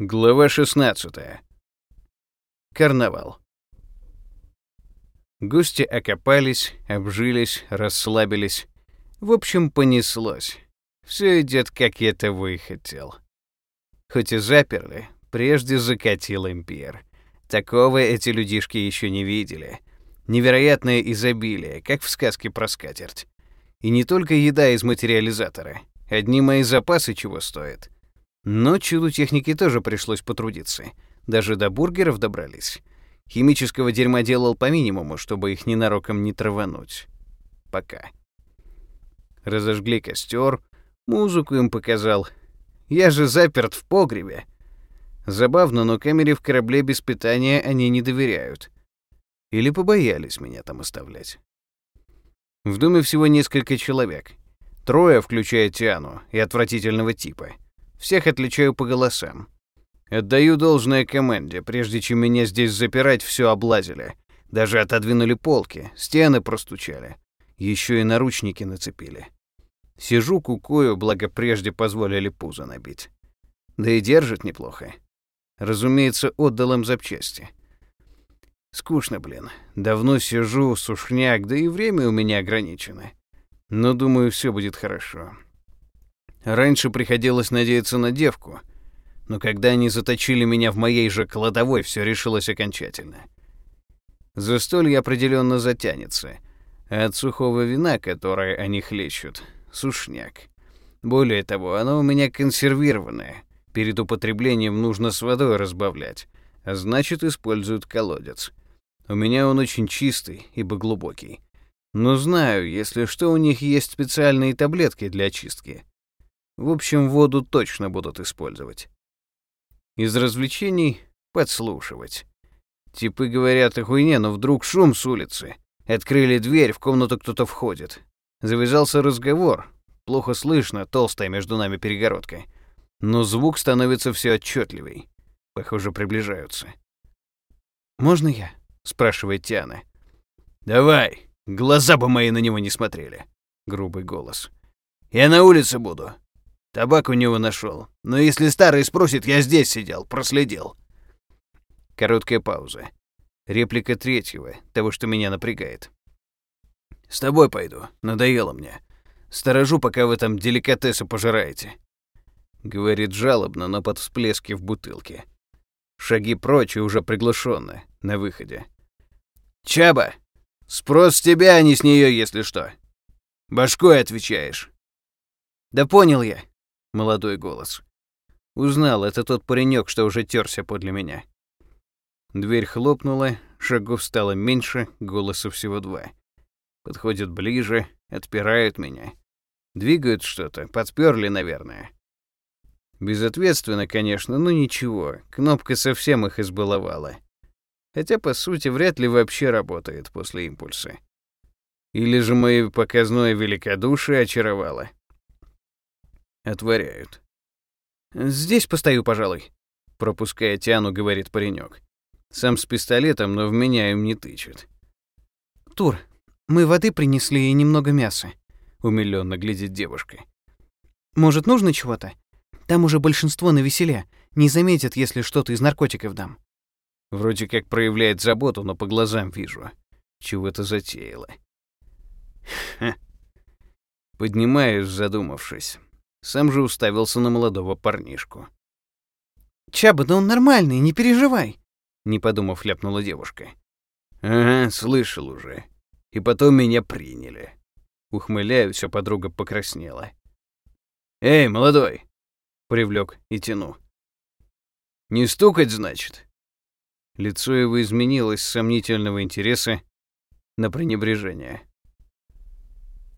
Глава 16. Карнавал. Гости окопались, обжились, расслабились. В общем, понеслось. Все идет, как я того и хотел. Хоть и заперли, прежде закатил импер. Такого эти людишки еще не видели. Невероятное изобилие, как в сказке про скатерть. И не только еда из материализатора. Одни мои запасы чего стоят. Но чуду техники тоже пришлось потрудиться. Даже до бургеров добрались. Химического дерьма делал по минимуму, чтобы их ненароком не травануть. Пока. Разожгли костер, музыку им показал. Я же заперт в погребе. Забавно, но камере в корабле без питания они не доверяют. Или побоялись меня там оставлять. В доме всего несколько человек. Трое, включая Тиану, и отвратительного типа — всех отличаю по голосам. Отдаю должное команде, прежде чем меня здесь запирать, все облазили. Даже отодвинули полки, стены простучали. Еще и наручники нацепили. Сижу кукую, благо прежде позволили пузо набить. Да и держит неплохо. Разумеется, отдал им запчасти. Скучно, блин. Давно сижу, сушняк, да и время у меня ограничено. Но думаю, все будет хорошо. Раньше приходилось надеяться на девку, но когда они заточили меня в моей же кладовой, все решилось окончательно. Застолье определенно затянется, от сухого вина, которое они хлещут, сушняк. Более того, оно у меня консервированное. Перед употреблением нужно с водой разбавлять, а значит, используют колодец. У меня он очень чистый, ибо глубокий. Но знаю, если что, у них есть специальные таблетки для очистки. В общем, воду точно будут использовать. Из развлечений — подслушивать. Типы говорят о хуйне, но вдруг шум с улицы. Открыли дверь, в комнату кто-то входит. Завязался разговор. Плохо слышно, толстая между нами перегородка. Но звук становится все отчетливей. Похоже, приближаются. «Можно я?» — спрашивает Тиана. «Давай, глаза бы мои на него не смотрели», — грубый голос. «Я на улице буду. Табак у него нашел. Но если старый спросит, я здесь сидел, проследил. Короткая пауза. Реплика третьего, того, что меня напрягает. «С тобой пойду. Надоело мне. Сторожу, пока вы там деликатесы пожираете». Говорит жалобно, но под всплески в бутылке. Шаги прочь уже приглушенно, на выходе. «Чаба! Спрос с тебя, а не с нее, если что. Башкой отвечаешь». «Да понял я», Молодой голос. Узнал, это тот паренек, что уже терся подле меня. Дверь хлопнула, шагов стало меньше, голоса всего два. Подходят ближе, отпирают меня. Двигают что-то, подперли, наверное. Безответственно, конечно, но ничего, кнопка совсем их избаловала. Хотя, по сути, вряд ли вообще работает после импульса. Или же мое показное великодушие очаровало. Отворяют. «Здесь постою, пожалуй», — пропуская Тиану, говорит паренек. Сам с пистолетом, но в меня им не тычет. «Тур, мы воды принесли и немного мяса», — умилённо глядит девушка. «Может, нужно чего-то? Там уже большинство на веселе. Не заметят, если что-то из наркотиков дам». Вроде как проявляет заботу, но по глазам вижу. Чего-то затеяла. Ха. Поднимаюсь, задумавшись. Сам же уставился на молодого парнишку. «Чаба, да он нормальный, не переживай!» Не подумав, ляпнула девушка. «Ага, слышал уже. И потом меня приняли». Ухмыляюсь, а подруга покраснела. «Эй, молодой!» Привлек и тяну. «Не стукать, значит?» Лицо его изменилось с сомнительного интереса на пренебрежение.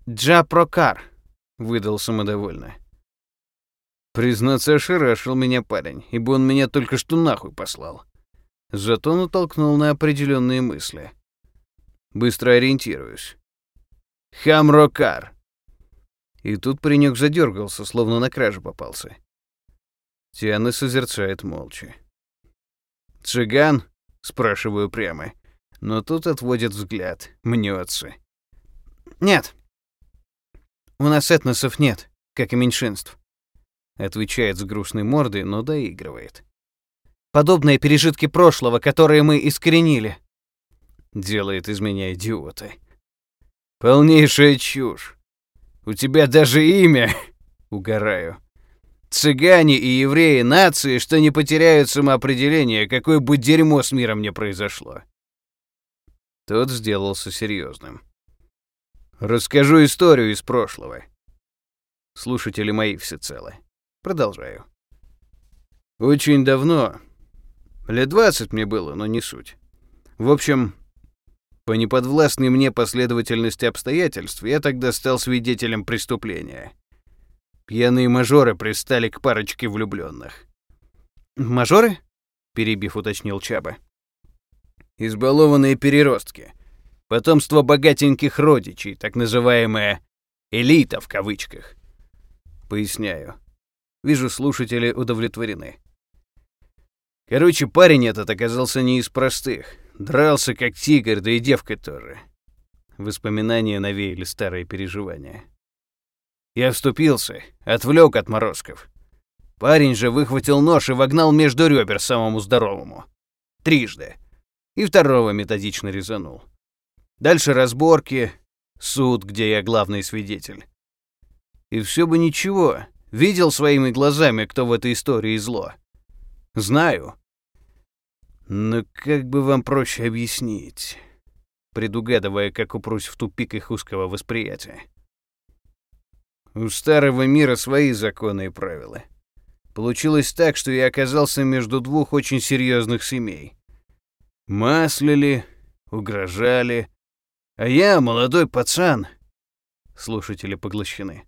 «Джа Прокар», — выдал самодовольно. Признаться, ошарашил меня парень, ибо он меня только что нахуй послал. Зато натолкнул на определенные мысли. Быстро ориентируюсь. Хамрокар. И тут паренек задергался, словно на кражу попался. Тиана созерцает молча. «Цыган?» — спрашиваю прямо. Но тут отводит взгляд, мнется. «Нет. У нас этносов нет, как и меньшинств. Отвечает с грустной мордой, но доигрывает. Подобные пережитки прошлого, которые мы искоренили. Делает из меня идиота. Полнейшая чушь. У тебя даже имя. Угораю. Цыгане и евреи — нации, что не потеряют самоопределение, какое бы дерьмо с миром не произошло. Тот сделался серьезным. Расскажу историю из прошлого. Слушатели мои всецело. Продолжаю. Очень давно, лет двадцать мне было, но не суть. В общем, по неподвластной мне последовательности обстоятельств я тогда стал свидетелем преступления. Пьяные мажоры пристали к парочке влюбленных. «Мажоры?» — перебив, уточнил Чаба. «Избалованные переростки. Потомство богатеньких родичей, так называемая «элита» в кавычках. Поясняю. Вижу, слушатели удовлетворены. Короче, парень этот оказался не из простых. Дрался как тигр, да и девка тоже. Воспоминания навеяли старые переживания. Я вступился, отвлек от морозков. Парень же выхватил нож и вогнал между ребер самому здоровому. Трижды. И второго методично резанул. Дальше разборки, суд, где я главный свидетель. И все бы ничего, видел своими глазами, кто в этой истории зло. Знаю. Но как бы вам проще объяснить, предугадывая, как упрусь в тупик их узкого восприятия. У старого мира свои законы и правила. Получилось так, что я оказался между двух очень серьезных семей. Маслили, угрожали, а я, молодой пацан, слушатели поглощены.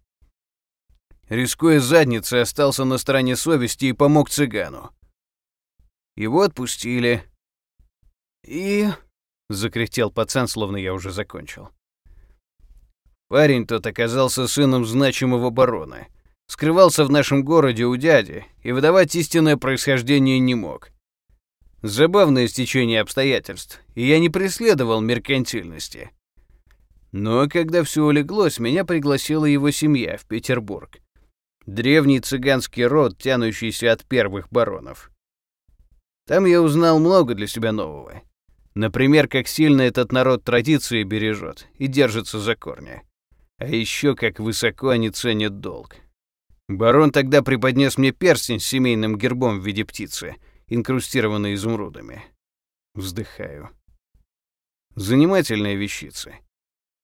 Рискуя задницей, остался на стороне совести и помог цыгану. Его отпустили. И... Закряхтел пацан, словно я уже закончил. Парень тот оказался сыном значимого барона. Скрывался в нашем городе у дяди и выдавать истинное происхождение не мог. Забавное стечение обстоятельств, и я не преследовал меркантильности. Но когда все улеглось, меня пригласила его семья в Петербург. Древний цыганский род, тянущийся от первых баронов. Там я узнал много для себя нового. Например, как сильно этот народ традиции бережет и держится за корни. А еще как высоко они ценят долг. Барон тогда преподнес мне перстень с семейным гербом в виде птицы, инкрустированный изумрудами. Вздыхаю. Занимательная вещица.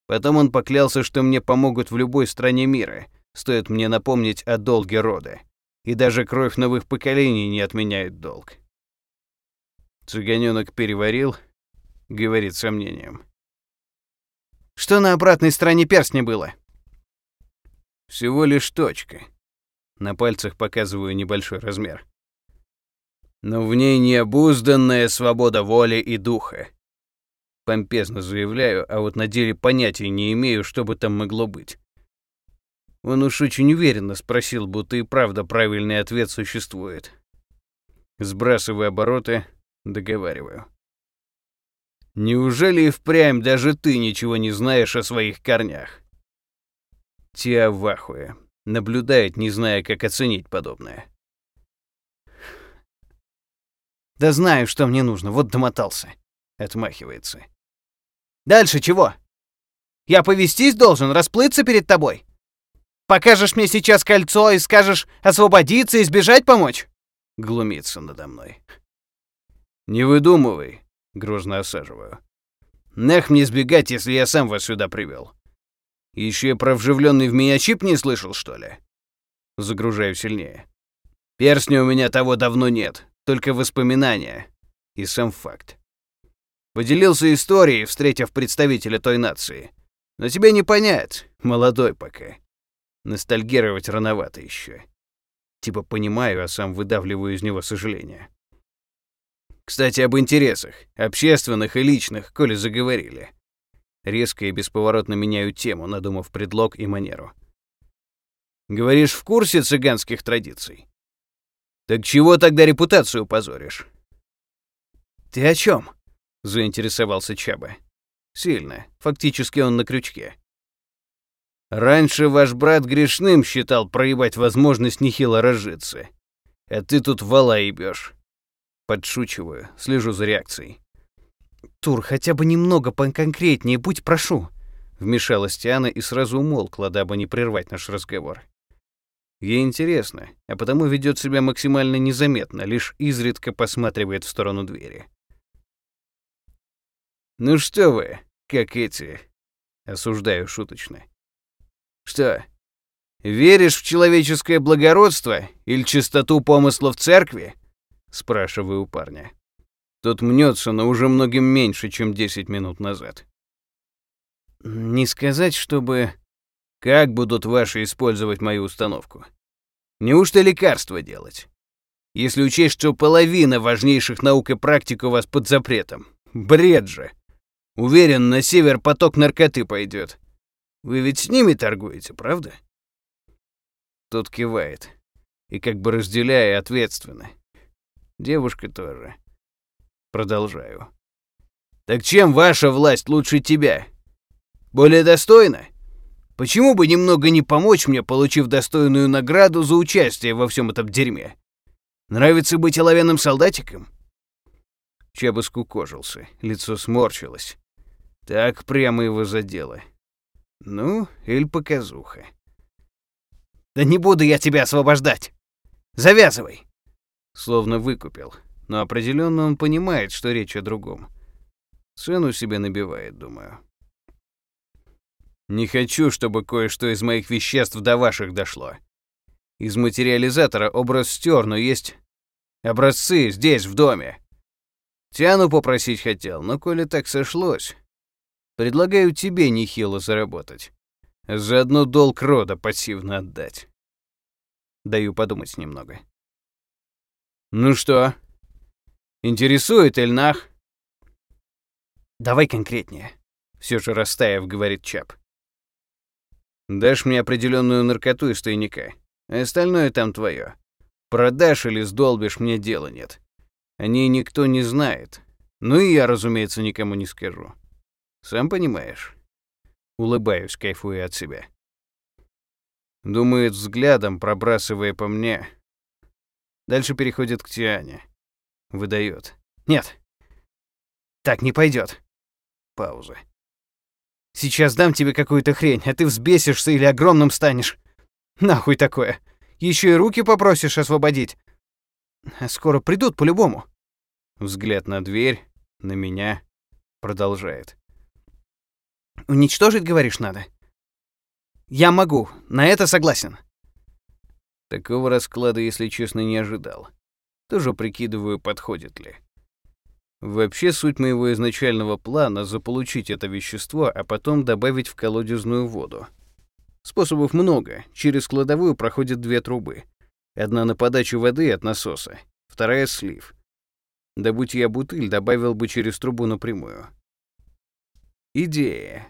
Потом он поклялся, что мне помогут в любой стране мира, стоит мне напомнить о долге рода. И даже кровь новых поколений не отменяет долг. Цыганёнок переварил, говорит сомнением. Что на обратной стороне перстня было? Всего лишь точка. На пальцах показываю небольшой размер. Но в ней необузданная свобода воли и духа. Помпезно заявляю, а вот на деле понятия не имею, что бы там могло быть. Он уж очень уверенно спросил, будто и правда правильный ответ существует. Сбрасываю обороты, договариваю. Неужели и впрямь даже ты ничего не знаешь о своих корнях? Тиа в ахуе. Наблюдает, не зная, как оценить подобное. «Да знаю, что мне нужно, вот домотался», — отмахивается. «Дальше чего? Я повестись должен, расплыться перед тобой? Покажешь мне сейчас кольцо и скажешь освободиться и сбежать помочь?» Глумится надо мной. «Не выдумывай. Грозно осаживаю. Нах мне сбегать, если я сам вас сюда привел. Еще и про вживленный в меня чип не слышал, что ли? Загружаю сильнее. Перстня у меня того давно нет, только воспоминания. И сам факт. Поделился историей, встретив представителя той нации. Но тебе не понять, молодой пока. Ностальгировать рановато еще. Типа понимаю, а сам выдавливаю из него сожаление. Кстати, об интересах, общественных и личных, коли заговорили. Резко и бесповоротно меняю тему, надумав предлог и манеру. Говоришь, в курсе цыганских традиций? Так чего тогда репутацию позоришь? Ты о чем? заинтересовался Чаба. Сильно. Фактически он на крючке. Раньше ваш брат грешным считал проебать возможность нехило разжиться. А ты тут вала ебёшь. Подшучиваю, слежу за реакцией. «Тур, хотя бы немного поконкретнее, будь прошу!» Вмешалась Тиана и сразу умолкла, дабы не прервать наш разговор. Ей интересно, а потому ведет себя максимально незаметно, лишь изредка посматривает в сторону двери. «Ну что вы, как эти?» — осуждаю шуточно. «Что, веришь в человеческое благородство или чистоту помысла в церкви?» — спрашиваю у парня. Тот мнется, но уже многим меньше, чем 10 минут назад. «Не сказать, чтобы...» «Как будут ваши использовать мою установку? Неужто лекарства делать? Если учесть, что половина важнейших наук и практик у вас под запретом. Бред же!» Уверен, на север поток наркоты пойдет. Вы ведь с ними торгуете, правда? Тот кивает. И как бы разделяя ответственно. Девушка тоже. Продолжаю. Так чем ваша власть лучше тебя? Более достойна? Почему бы немного не помочь мне, получив достойную награду за участие во всем этом дерьме? Нравится быть оловянным солдатиком? Чаба скукожился, лицо сморщилось. Так прямо его задело. Ну, или показуха. «Да не буду я тебя освобождать! Завязывай!» Словно выкупил, но определенно он понимает, что речь о другом. Цену себе набивает, думаю. Не хочу, чтобы кое-что из моих веществ до ваших дошло. Из материализатора образ стер, но есть образцы здесь, в доме. Тяну попросить хотел, но коли так сошлось, Предлагаю тебе нехило заработать. Заодно долг рода пассивно отдать. Даю подумать немного. Ну что, интересует Эльнах? Давай конкретнее. Все же растаяв, говорит Чап. Дашь мне определенную наркоту из тайника, а остальное там твое. Продашь или сдолбишь, мне дела нет. О ней никто не знает. Ну и я, разумеется, никому не скажу. Сам понимаешь. Улыбаюсь, кайфуя от себя. Думает взглядом, пробрасывая по мне. Дальше переходит к Тиане. Выдает. Нет. Так не пойдет. Пауза. Сейчас дам тебе какую-то хрень, а ты взбесишься или огромным станешь. Нахуй такое. Еще и руки попросишь освободить. А скоро придут по-любому. Взгляд на дверь, на меня. Продолжает. Уничтожить, говоришь, надо? Я могу, на это согласен. Такого расклада, если честно, не ожидал. Тоже прикидываю, подходит ли. Вообще, суть моего изначального плана — заполучить это вещество, а потом добавить в колодезную воду. Способов много. Через кладовую проходят две трубы. Одна на подачу воды от насоса, вторая — слив. Да будь я бутыль, добавил бы через трубу напрямую. Идея.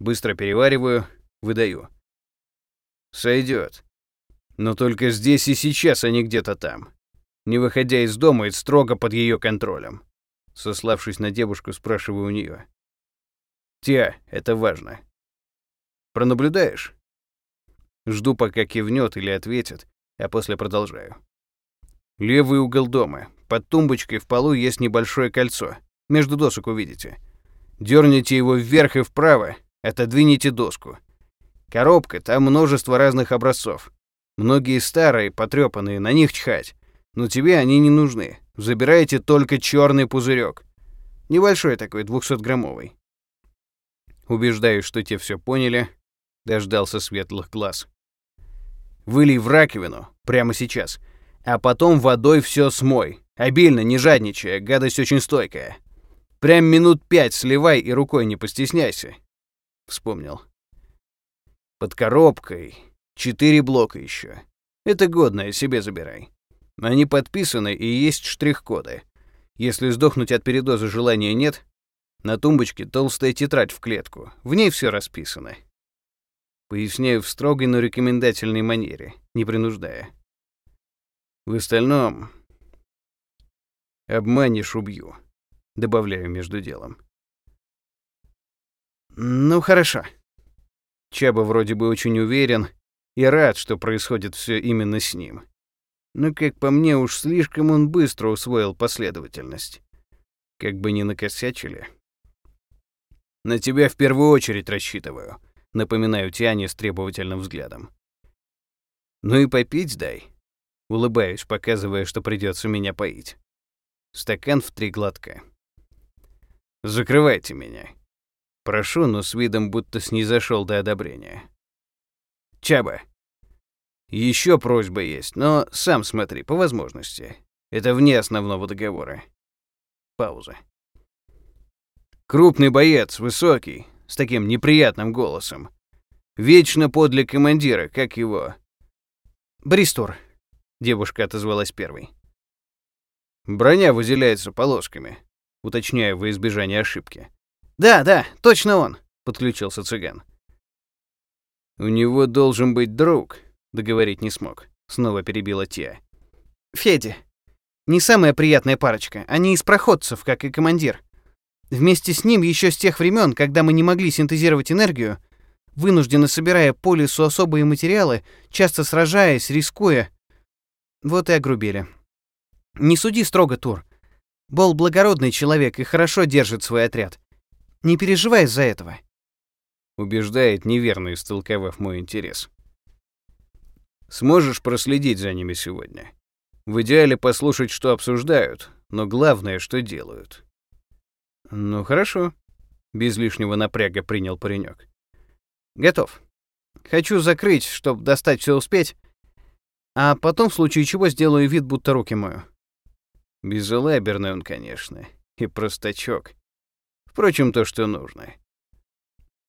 Быстро перевариваю, выдаю. Сойдет. Но только здесь и сейчас, а не где-то там. Не выходя из дома и строго под ее контролем. Сославшись на девушку, спрашиваю у нее. Тя, это важно. Пронаблюдаешь? Жду, пока кивнет или ответит, а после продолжаю. Левый угол дома. Под тумбочкой в полу есть небольшое кольцо. Между досок увидите. Дерните его вверх и вправо, отодвините доску. Коробка, там множество разных образцов. Многие старые, потрепанные, на них чхать. Но тебе они не нужны. Забирайте только черный пузырек. Небольшой такой, 200-граммовый. Убеждаюсь, что те все поняли. Дождался светлых глаз. Вылей в раковину, прямо сейчас. А потом водой все смой. Обильно, не жадничая, гадость очень стойкая. Прям минут пять сливай и рукой не постесняйся. Вспомнил. Под коробкой четыре блока еще. Это годное, себе забирай. Они подписаны и есть штрих-коды. Если сдохнуть от передоза желания нет, на тумбочке толстая тетрадь в клетку. В ней все расписано. Поясняю в строгой, но рекомендательной манере, не принуждая. В остальном обманешь — убью добавляю между делом. Ну хорошо. Чаба вроде бы очень уверен и рад, что происходит все именно с ним. Но, как по мне, уж слишком он быстро усвоил последовательность. Как бы не накосячили. На тебя в первую очередь рассчитываю, напоминаю Тиане с требовательным взглядом. Ну и попить дай. Улыбаюсь, показывая, что придется меня поить. Стакан в три глотка. Закрывайте меня. Прошу, но с видом, будто снизошел до одобрения. Чаба. Еще просьба есть, но сам смотри, по возможности. Это вне основного договора. Пауза. Крупный боец, высокий, с таким неприятным голосом. Вечно подле командира, как его. Бристур. Девушка отозвалась первой. Броня выделяется полосками, уточняю во избежание ошибки. Да, да, точно он, подключился цыган. У него должен быть друг, договорить не смог. Снова перебила Тия. Федя. Не самая приятная парочка. Они из проходцев, как и командир. Вместе с ним еще с тех времен, когда мы не могли синтезировать энергию, вынужденно собирая по лесу особые материалы, часто сражаясь, рискуя. Вот и огрубели. Не суди строго, Тур. Бол благородный человек и хорошо держит свой отряд. Не переживай из-за этого. Убеждает, неверно истолковав мой интерес. Сможешь проследить за ними сегодня? В идеале послушать, что обсуждают, но главное, что делают. Ну хорошо, без лишнего напряга принял паренек. Готов. Хочу закрыть, чтобы достать все успеть, а потом в случае чего сделаю вид, будто руки мою. Безалаберный он, конечно, и простачок. Впрочем, то, что нужно.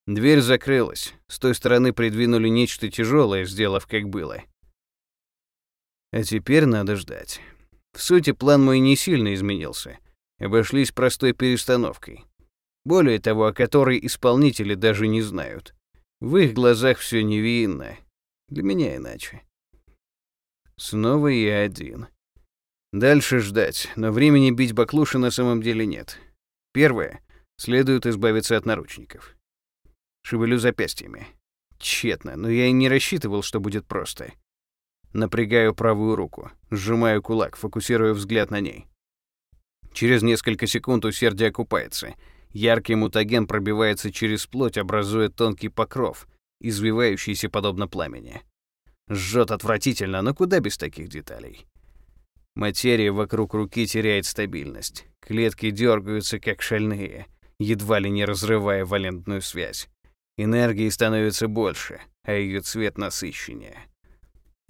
Дверь закрылась. С той стороны придвинули нечто тяжелое, сделав как было. А теперь надо ждать. В сути, план мой не сильно изменился. Обошлись простой перестановкой. Более того, о которой исполнители даже не знают. В их глазах все невинно. Для меня иначе. Снова я один. Дальше ждать, но времени бить баклуши на самом деле нет. Первое. Следует избавиться от наручников. Шевелю запястьями. Тщетно, но я и не рассчитывал, что будет просто. Напрягаю правую руку, сжимаю кулак, фокусируя взгляд на ней. Через несколько секунд усердие окупается. Яркий мутаген пробивается через плоть, образуя тонкий покров, извивающийся подобно пламени. Жжет отвратительно, но куда без таких деталей. Материя вокруг руки теряет стабильность. Клетки дергаются, как шальные, едва ли не разрывая валентную связь. Энергии становится больше, а ее цвет насыщеннее.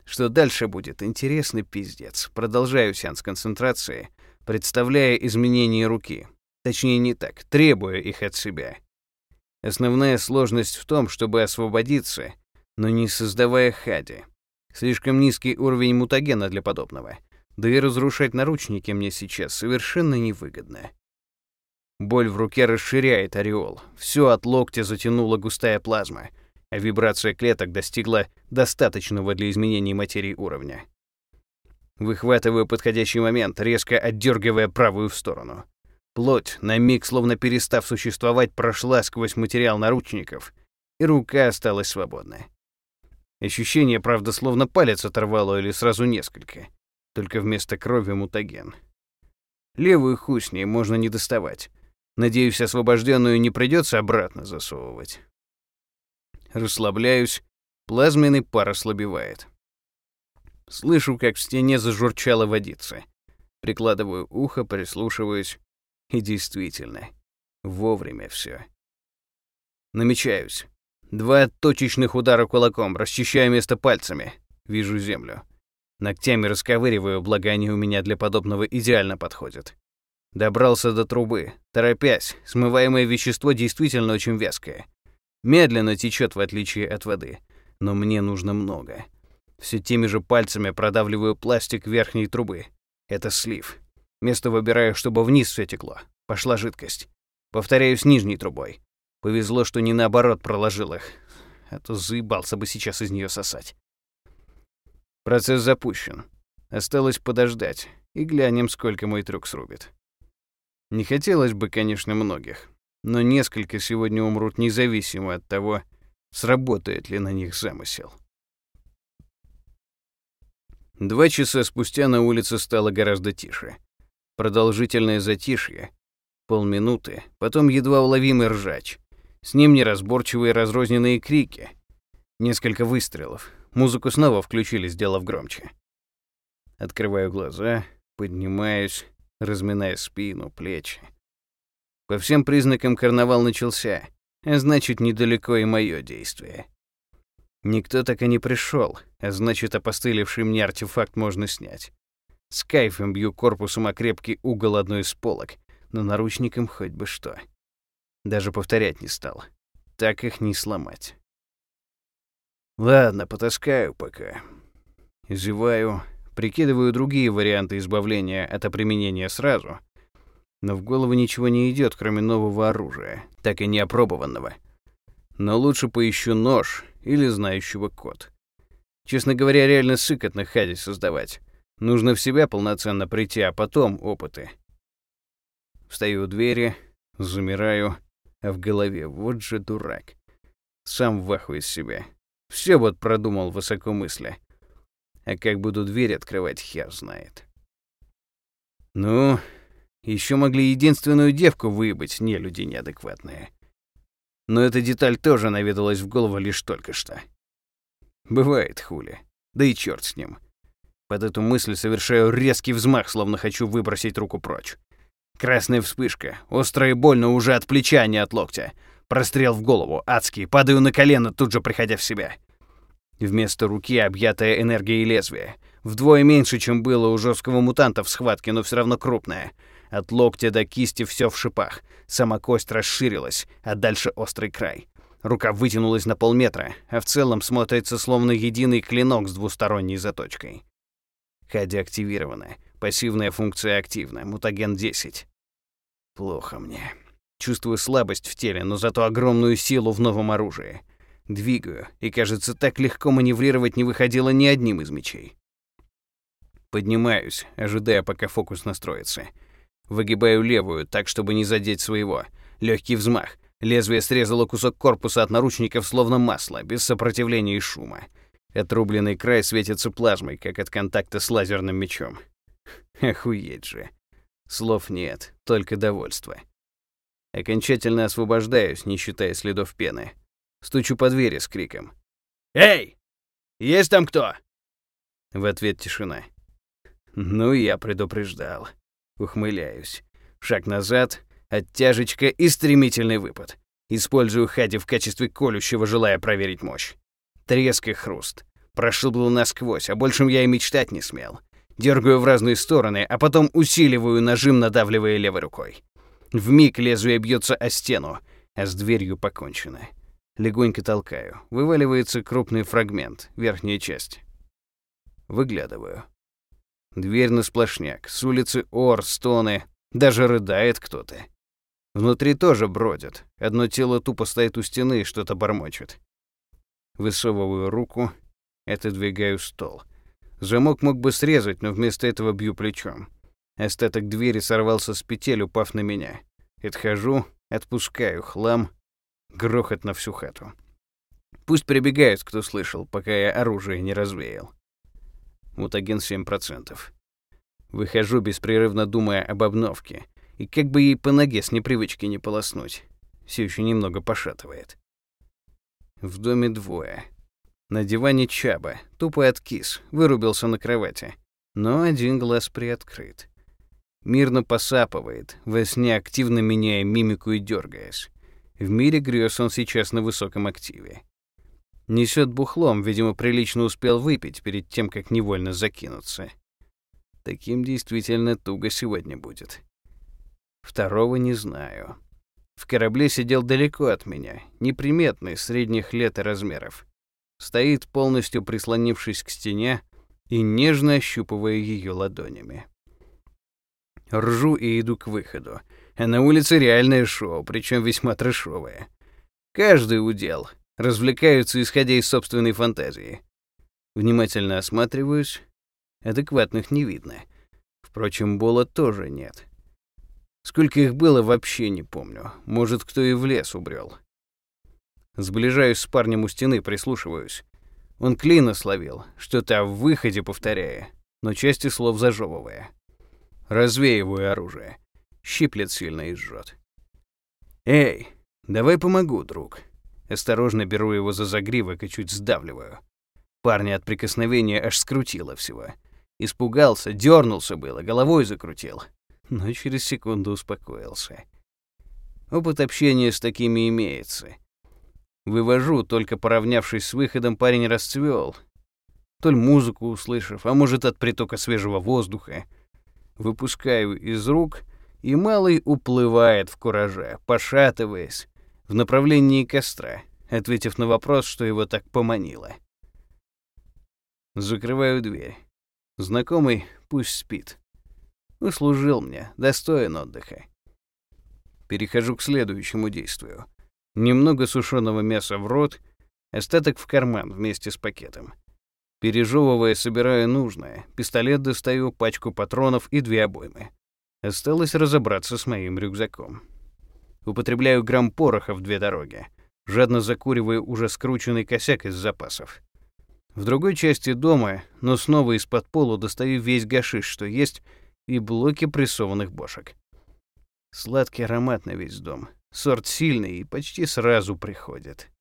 Что дальше будет? Интересный пиздец. Продолжаю сеанс концентрации, представляя изменения руки. Точнее, не так, требуя их от себя. Основная сложность в том, чтобы освободиться, но не создавая хади. Слишком низкий уровень мутагена для подобного. Да и разрушать наручники мне сейчас совершенно невыгодно. Боль в руке расширяет ореол. Все от локтя затянула густая плазма, а вибрация клеток достигла достаточного для изменения материи уровня. Выхватываю подходящий момент, резко отдергивая правую в сторону. Плоть, на миг словно перестав существовать, прошла сквозь материал наручников, и рука осталась свободной. Ощущение, правда, словно палец оторвало или сразу несколько, только вместо крови мутаген. Левую хуй с ней можно не доставать. Надеюсь, освобожденную не придется обратно засовывать. Расслабляюсь, плазменный пар ослабевает. Слышу, как в стене зажурчала водица. Прикладываю ухо, прислушиваюсь. И действительно, вовремя все. Намечаюсь. Два точечных удара кулаком, расчищаю место пальцами. Вижу землю. Ногтями расковыриваю, благо они у меня для подобного идеально подходят. Добрался до трубы. Торопясь, смываемое вещество действительно очень вязкое. Медленно течет, в отличие от воды. Но мне нужно много. Все теми же пальцами продавливаю пластик верхней трубы. Это слив. Место выбираю, чтобы вниз все текло. Пошла жидкость. Повторяю с нижней трубой. Повезло, что не наоборот проложил их. А то заебался бы сейчас из нее сосать. Процесс запущен. Осталось подождать. И глянем, сколько мой трюк срубит. Не хотелось бы, конечно, многих, но несколько сегодня умрут независимо от того, сработает ли на них замысел. Два часа спустя на улице стало гораздо тише. Продолжительное затишье. Полминуты, потом едва уловимый ржач. С ним неразборчивые разрозненные крики. Несколько выстрелов. Музыку снова включили, сделав громче. Открываю глаза, поднимаюсь, разминая спину, плечи. По всем признакам карнавал начался, а значит, недалеко и мое действие. Никто так и не пришел, а значит, опостылевший мне артефакт можно снять. С кайфом бью корпусом о крепкий угол одной из полок, но наручником хоть бы что. Даже повторять не стал. Так их не сломать. Ладно, потаскаю пока. Зеваю, прикидываю другие варианты избавления от применения сразу, но в голову ничего не идет, кроме нового оружия, так и не опробованного. Но лучше поищу нож или знающего код. Честно говоря, реально сыкотно хади создавать. Нужно в себя полноценно прийти, а потом опыты. Встаю у двери, замираю, а в голове вот же дурак. Сам в ахуе себя. Все вот продумал высоко мысля. А как буду дверь открывать, хер знает. Ну, еще могли единственную девку выебать, не люди неадекватные. Но эта деталь тоже наведалась в голову лишь только что. Бывает хули. Да и черт с ним. Под эту мысль совершаю резкий взмах, словно хочу выбросить руку прочь. Красная вспышка, острая и больно уже от плеча, а не от локтя. Прострел в голову, адский, падаю на колено, тут же приходя в себя. Вместо руки объятая энергией лезвие. Вдвое меньше, чем было у жесткого мутанта в схватке, но все равно крупное. От локтя до кисти все в шипах. Сама кость расширилась, а дальше острый край. Рука вытянулась на полметра, а в целом смотрится словно единый клинок с двусторонней заточкой. Хади активирована. Пассивная функция активна. Мутаген 10. Плохо мне. Чувствую слабость в теле, но зато огромную силу в новом оружии. Двигаю, и, кажется, так легко маневрировать не выходило ни одним из мечей. Поднимаюсь, ожидая, пока фокус настроится. Выгибаю левую, так, чтобы не задеть своего. Легкий взмах. Лезвие срезало кусок корпуса от наручников, словно масло, без сопротивления и шума. Отрубленный край светится плазмой, как от контакта с лазерным мечом. Охуеть же. Слов нет, только довольство. Окончательно освобождаюсь, не считая следов пены. Стучу по двери с криком. «Эй! Есть там кто?» В ответ тишина. Ну, я предупреждал. Ухмыляюсь. Шаг назад, оттяжечка и стремительный выпад. Использую Хади в качестве колющего, желая проверить мощь. Треск и хруст. Прошибло насквозь, а большем я и мечтать не смел. Дергаю в разные стороны, а потом усиливаю нажим, надавливая левой рукой. В миг лезвие бьется о стену, а с дверью покончено. Легонько толкаю. Вываливается крупный фрагмент, верхняя часть. Выглядываю. Дверь на сплошняк, с улицы ор, стоны, даже рыдает кто-то. Внутри тоже бродят. Одно тело тупо стоит у стены и что-то бормочет. Высовываю руку, отодвигаю стол. Замок мог бы срезать, но вместо этого бью плечом. Остаток двери сорвался с петель, упав на меня. Отхожу, отпускаю хлам, грохот на всю хату. Пусть прибегают, кто слышал, пока я оружие не развеял мутаген 7%. Выхожу, беспрерывно думая об обновке, и как бы ей по ноге с непривычки не полоснуть. Все еще немного пошатывает. В доме двое. На диване Чаба, тупо откис, вырубился на кровати. Но один глаз приоткрыт. Мирно посапывает, во сне активно меняя мимику и дергаясь. В мире грез он сейчас на высоком активе. Несет бухлом, видимо, прилично успел выпить перед тем, как невольно закинуться. Таким действительно туго сегодня будет. Второго не знаю. В корабле сидел далеко от меня, неприметный, средних лет и размеров. Стоит, полностью прислонившись к стене и нежно ощупывая ее ладонями. Ржу и иду к выходу. А на улице реальное шоу, причем весьма трэшовое. Каждый удел, развлекаются, исходя из собственной фантазии. Внимательно осматриваюсь. Адекватных не видно. Впрочем, Бола тоже нет. Сколько их было, вообще не помню. Может, кто и в лес убрел. Сближаюсь с парнем у стены, прислушиваюсь. Он клина словил, что-то в выходе повторяя, но части слов зажевывая. Развеиваю оружие. Щиплет сильно и жжет. «Эй, давай помогу, друг». Осторожно беру его за загривок и чуть сдавливаю. Парня от прикосновения аж скрутило всего. Испугался, дернулся было, головой закрутил. Но через секунду успокоился. Опыт общения с такими имеется. Вывожу, только поравнявшись с выходом, парень расцвел. То ли музыку услышав, а может от притока свежего воздуха. Выпускаю из рук, и малый уплывает в кураже, пошатываясь, в направлении костра, ответив на вопрос, что его так поманило. Закрываю дверь. Знакомый пусть спит. Услужил мне, достоин отдыха. Перехожу к следующему действию. Немного сушеного мяса в рот, остаток в карман вместе с пакетом. Пережевывая, собираю нужное. Пистолет достаю, пачку патронов и две обоймы. Осталось разобраться с моим рюкзаком. Употребляю грамм пороха в две дороги. Жадно закуриваю уже скрученный косяк из запасов. В другой части дома, но снова из-под пола достаю весь гашиш, что есть, и блоки прессованных бошек. Сладкий аромат на весь дом. Сорт сильный и почти сразу приходит.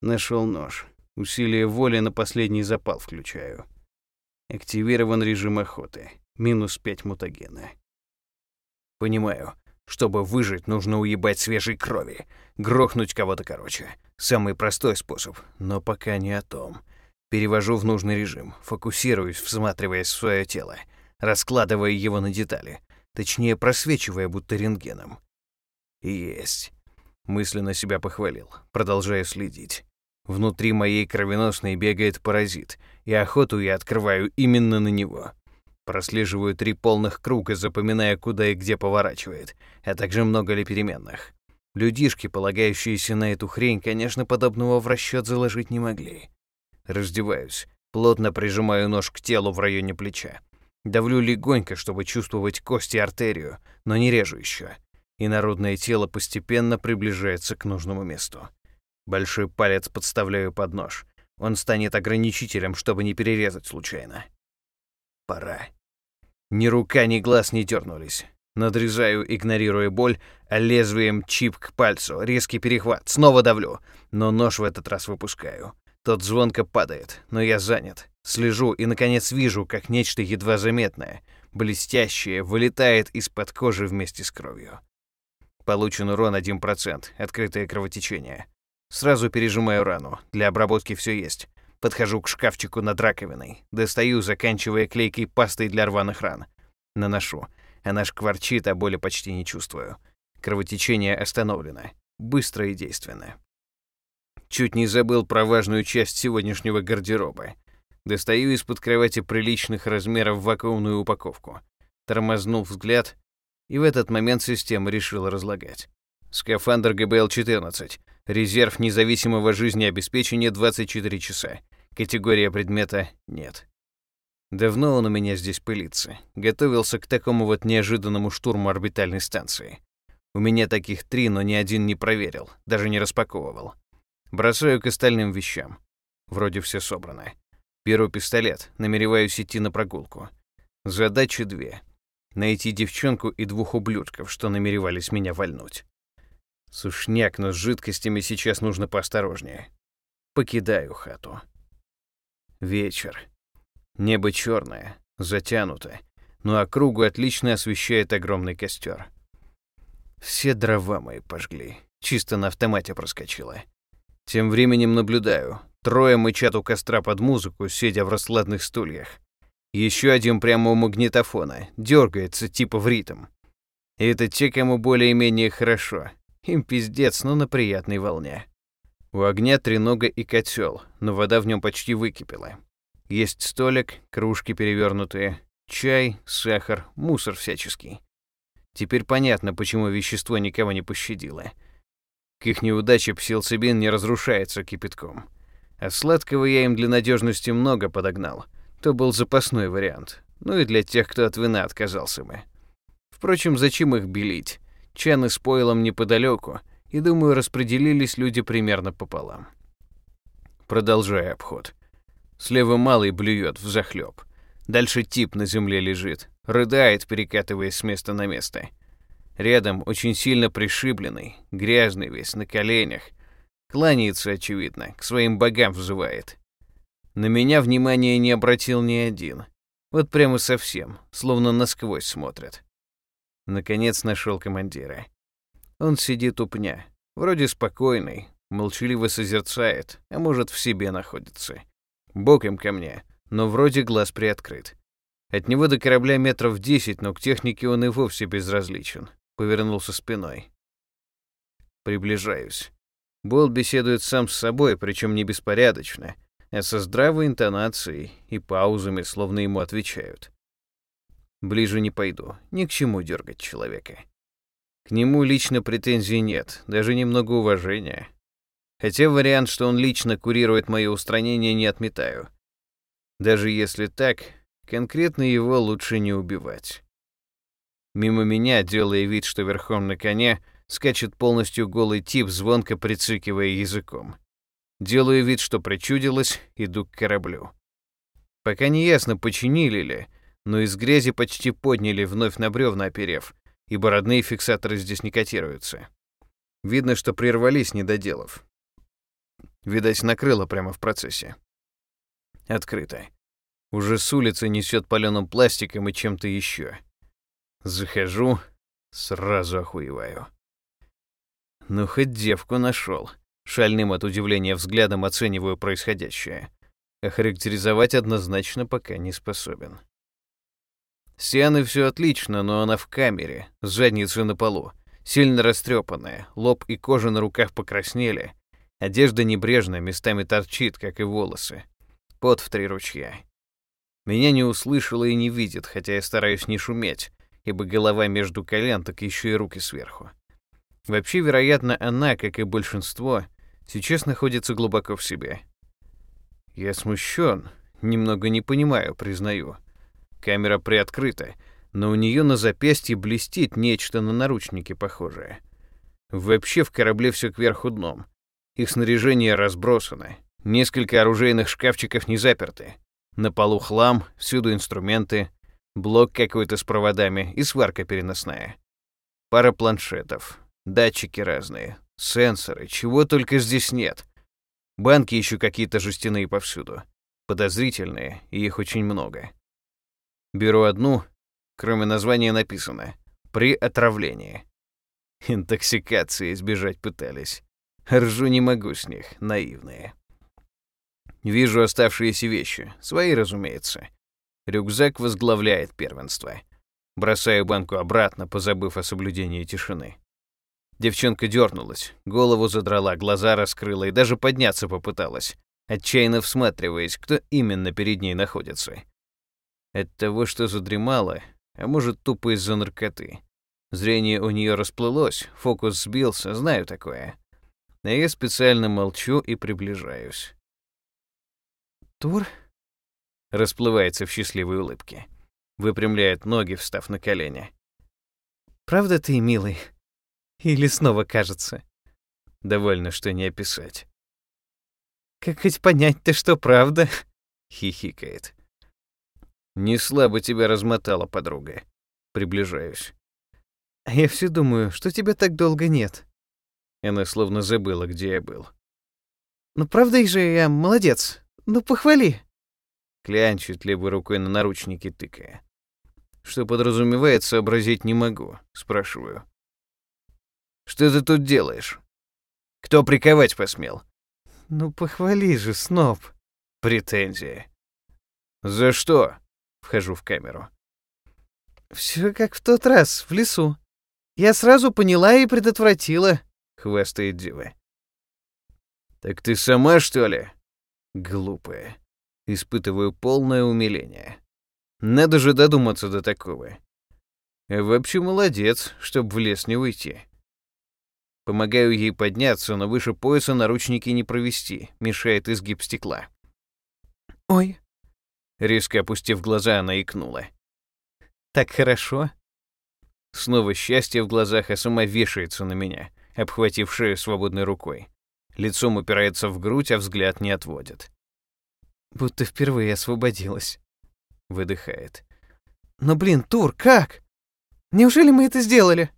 Нашел нож. Усилие воли на последний запал включаю. Активирован режим охоты. Минус 5 мутагена. Понимаю. Чтобы выжить, нужно уебать свежей крови. Грохнуть кого-то короче. Самый простой способ, но пока не о том. Перевожу в нужный режим, фокусируюсь, всматриваясь в свое тело, раскладывая его на детали, точнее просвечивая будто рентгеном. Есть. Мысленно себя похвалил, продолжая следить. Внутри моей кровеносной бегает паразит, и охоту я открываю именно на него. Прослеживаю три полных круга, запоминая, куда и где поворачивает, а также много ли переменных. Людишки, полагающиеся на эту хрень, конечно, подобного в расчет заложить не могли. Раздеваюсь, плотно прижимаю нож к телу в районе плеча. Давлю легонько, чтобы чувствовать кости и артерию, но не режу еще. И народное тело постепенно приближается к нужному месту. Большой палец подставляю под нож. Он станет ограничителем, чтобы не перерезать случайно. Пора. Ни рука, ни глаз не дернулись. Надрезаю, игнорируя боль, а лезвием чип к пальцу, резкий перехват, снова давлю, но нож в этот раз выпускаю. Тот звонко падает, но я занят. Слежу и, наконец, вижу, как нечто едва заметное, блестящее, вылетает из-под кожи вместе с кровью. Получен урон 1%, открытое кровотечение. Сразу пережимаю рану, для обработки все есть. Подхожу к шкафчику над раковиной, достаю, заканчивая клейкой пастой для рваных ран. Наношу. Она шкварчит, а боли почти не чувствую. Кровотечение остановлено. Быстро и действенно. Чуть не забыл про важную часть сегодняшнего гардероба. Достаю из-под кровати приличных размеров вакуумную упаковку. Тормознул взгляд, и в этот момент система решила разлагать. Скафандр ГБЛ-14. Резерв независимого жизнеобеспечения 24 часа. Категория предмета «нет». Давно он у меня здесь пылится. Готовился к такому вот неожиданному штурму орбитальной станции. У меня таких три, но ни один не проверил, даже не распаковывал. Бросаю к остальным вещам. Вроде все собрано. Беру пистолет, намереваюсь идти на прогулку. Задачи две. Найти девчонку и двух ублюдков, что намеревались меня вальнуть. Сушняк, но с жидкостями сейчас нужно поосторожнее. Покидаю хату. Вечер. Небо черное, затянуто, но округу отлично освещает огромный костер. Все дрова мои пожгли. Чисто на автомате проскочила. Тем временем наблюдаю. Трое мычат у костра под музыку, сидя в раскладных стульях. Еще один прямо у магнитофона, дергается типа в ритм. И это те, кому более-менее хорошо. Им пиздец, но на приятной волне. У огня тренога и котел, но вода в нем почти выкипела. Есть столик, кружки перевернутые, чай, сахар, мусор всяческий. Теперь понятно, почему вещество никого не пощадило. К их неудаче псилцибин не разрушается кипятком. А сладкого я им для надежности много подогнал. То был запасной вариант. Ну и для тех, кто от вина отказался бы. Впрочем, зачем их белить? Чаны с пойлом неподалеку, и, думаю, распределились люди примерно пополам. продолжая обход. Слева малый блюет в захлеб. Дальше тип на земле лежит, рыдает, перекатываясь с места на место. Рядом очень сильно пришибленный, грязный весь, на коленях. Кланяется, очевидно, к своим богам взывает. На меня внимания не обратил ни один. Вот прямо совсем, словно насквозь смотрят. Наконец нашел командира. Он сидит у пня, вроде спокойный, молчаливо созерцает, а может в себе находится. Боком ко мне, но вроде глаз приоткрыт. От него до корабля метров десять, но к технике он и вовсе безразличен. Повернулся спиной. Приближаюсь. Бол беседует сам с собой, причем не беспорядочно, а со здравой интонацией и паузами, словно ему отвечают. Ближе не пойду, ни к чему дергать человека. К нему лично претензий нет, даже немного уважения. Хотя вариант, что он лично курирует мое устранение, не отметаю. Даже если так, конкретно его лучше не убивать. Мимо меня, делая вид, что верхом на коне, скачет полностью голый тип, звонко прицикивая языком. Делаю вид, что причудилось, иду к кораблю. Пока не ясно, починили ли, но из грязи почти подняли, вновь на бревна оперев, ибо родные фиксаторы здесь не котируются. Видно, что прервались, не доделав. Видать, накрыло прямо в процессе. Открыто. Уже с улицы несет паленым пластиком и чем-то еще. Захожу, сразу охуеваю. Ну, хоть девку нашел. Шальным от удивления взглядом оцениваю происходящее. Охарактеризовать однозначно пока не способен. С все отлично, но она в камере, с на полу, сильно растрепанная, лоб и кожа на руках покраснели, одежда небрежная, местами торчит, как и волосы. Пот в три ручья. Меня не услышала и не видит, хотя я стараюсь не шуметь, ибо голова между колен, так еще и руки сверху. Вообще, вероятно, она, как и большинство, сейчас находится глубоко в себе. Я смущен, немного не понимаю, признаю. Камера приоткрыта, но у нее на запястье блестит нечто на наручнике похожее. Вообще в корабле все кверху дном. Их снаряжение разбросано. Несколько оружейных шкафчиков не заперты. На полу хлам, всюду инструменты, блок какой-то с проводами и сварка переносная. Пара планшетов, датчики разные, Сенсоры, чего только здесь нет. Банки еще какие-то жестяные повсюду. Подозрительные, и их очень много. Беру одну, кроме названия написано «При отравлении». Интоксикации избежать пытались. Ржу не могу с них, наивные. Вижу оставшиеся вещи, свои, разумеется. Рюкзак возглавляет первенство. Бросаю банку обратно, позабыв о соблюдении тишины. Девчонка дернулась, голову задрала, глаза раскрыла и даже подняться попыталась, отчаянно всматриваясь, кто именно перед ней находится. От того, что задремала, а может, тупо из-за наркоты. Зрение у нее расплылось, фокус сбился, знаю такое. А я специально молчу и приближаюсь. «Тур?» Расплывается в счастливой улыбке. Выпрямляет ноги, встав на колени. «Правда ты милый?» Или снова кажется? Довольно, что не описать. Как хоть понять-то, что правда? Хихикает. Не слабо тебя размотала, подруга. Приближаюсь. А я все думаю, что тебя так долго нет. Она словно забыла, где я был. Ну правда же я молодец. Ну похвали. Клянчит левой рукой на наручники тыкая. Что подразумевает, сообразить не могу, спрашиваю. Что ты тут делаешь? Кто приковать посмел? Ну, похвали же, сноб. Претензии. За что? Вхожу в камеру. Все как в тот раз, в лесу. Я сразу поняла и предотвратила, хвастает дива. Так ты сама, что ли? Глупая. Испытываю полное умиление. Надо же додуматься до такого. Вообще молодец, чтоб в лес не уйти. Помогаю ей подняться, но выше пояса наручники не провести, мешает изгиб стекла. «Ой!» Резко опустив глаза, она икнула. «Так хорошо?» Снова счастье в глазах, а сама вешается на меня, обхватив шею свободной рукой. Лицом упирается в грудь, а взгляд не отводит. Будто впервые освободилась. Выдыхает. Но, блин, Тур, как? Неужели мы это сделали?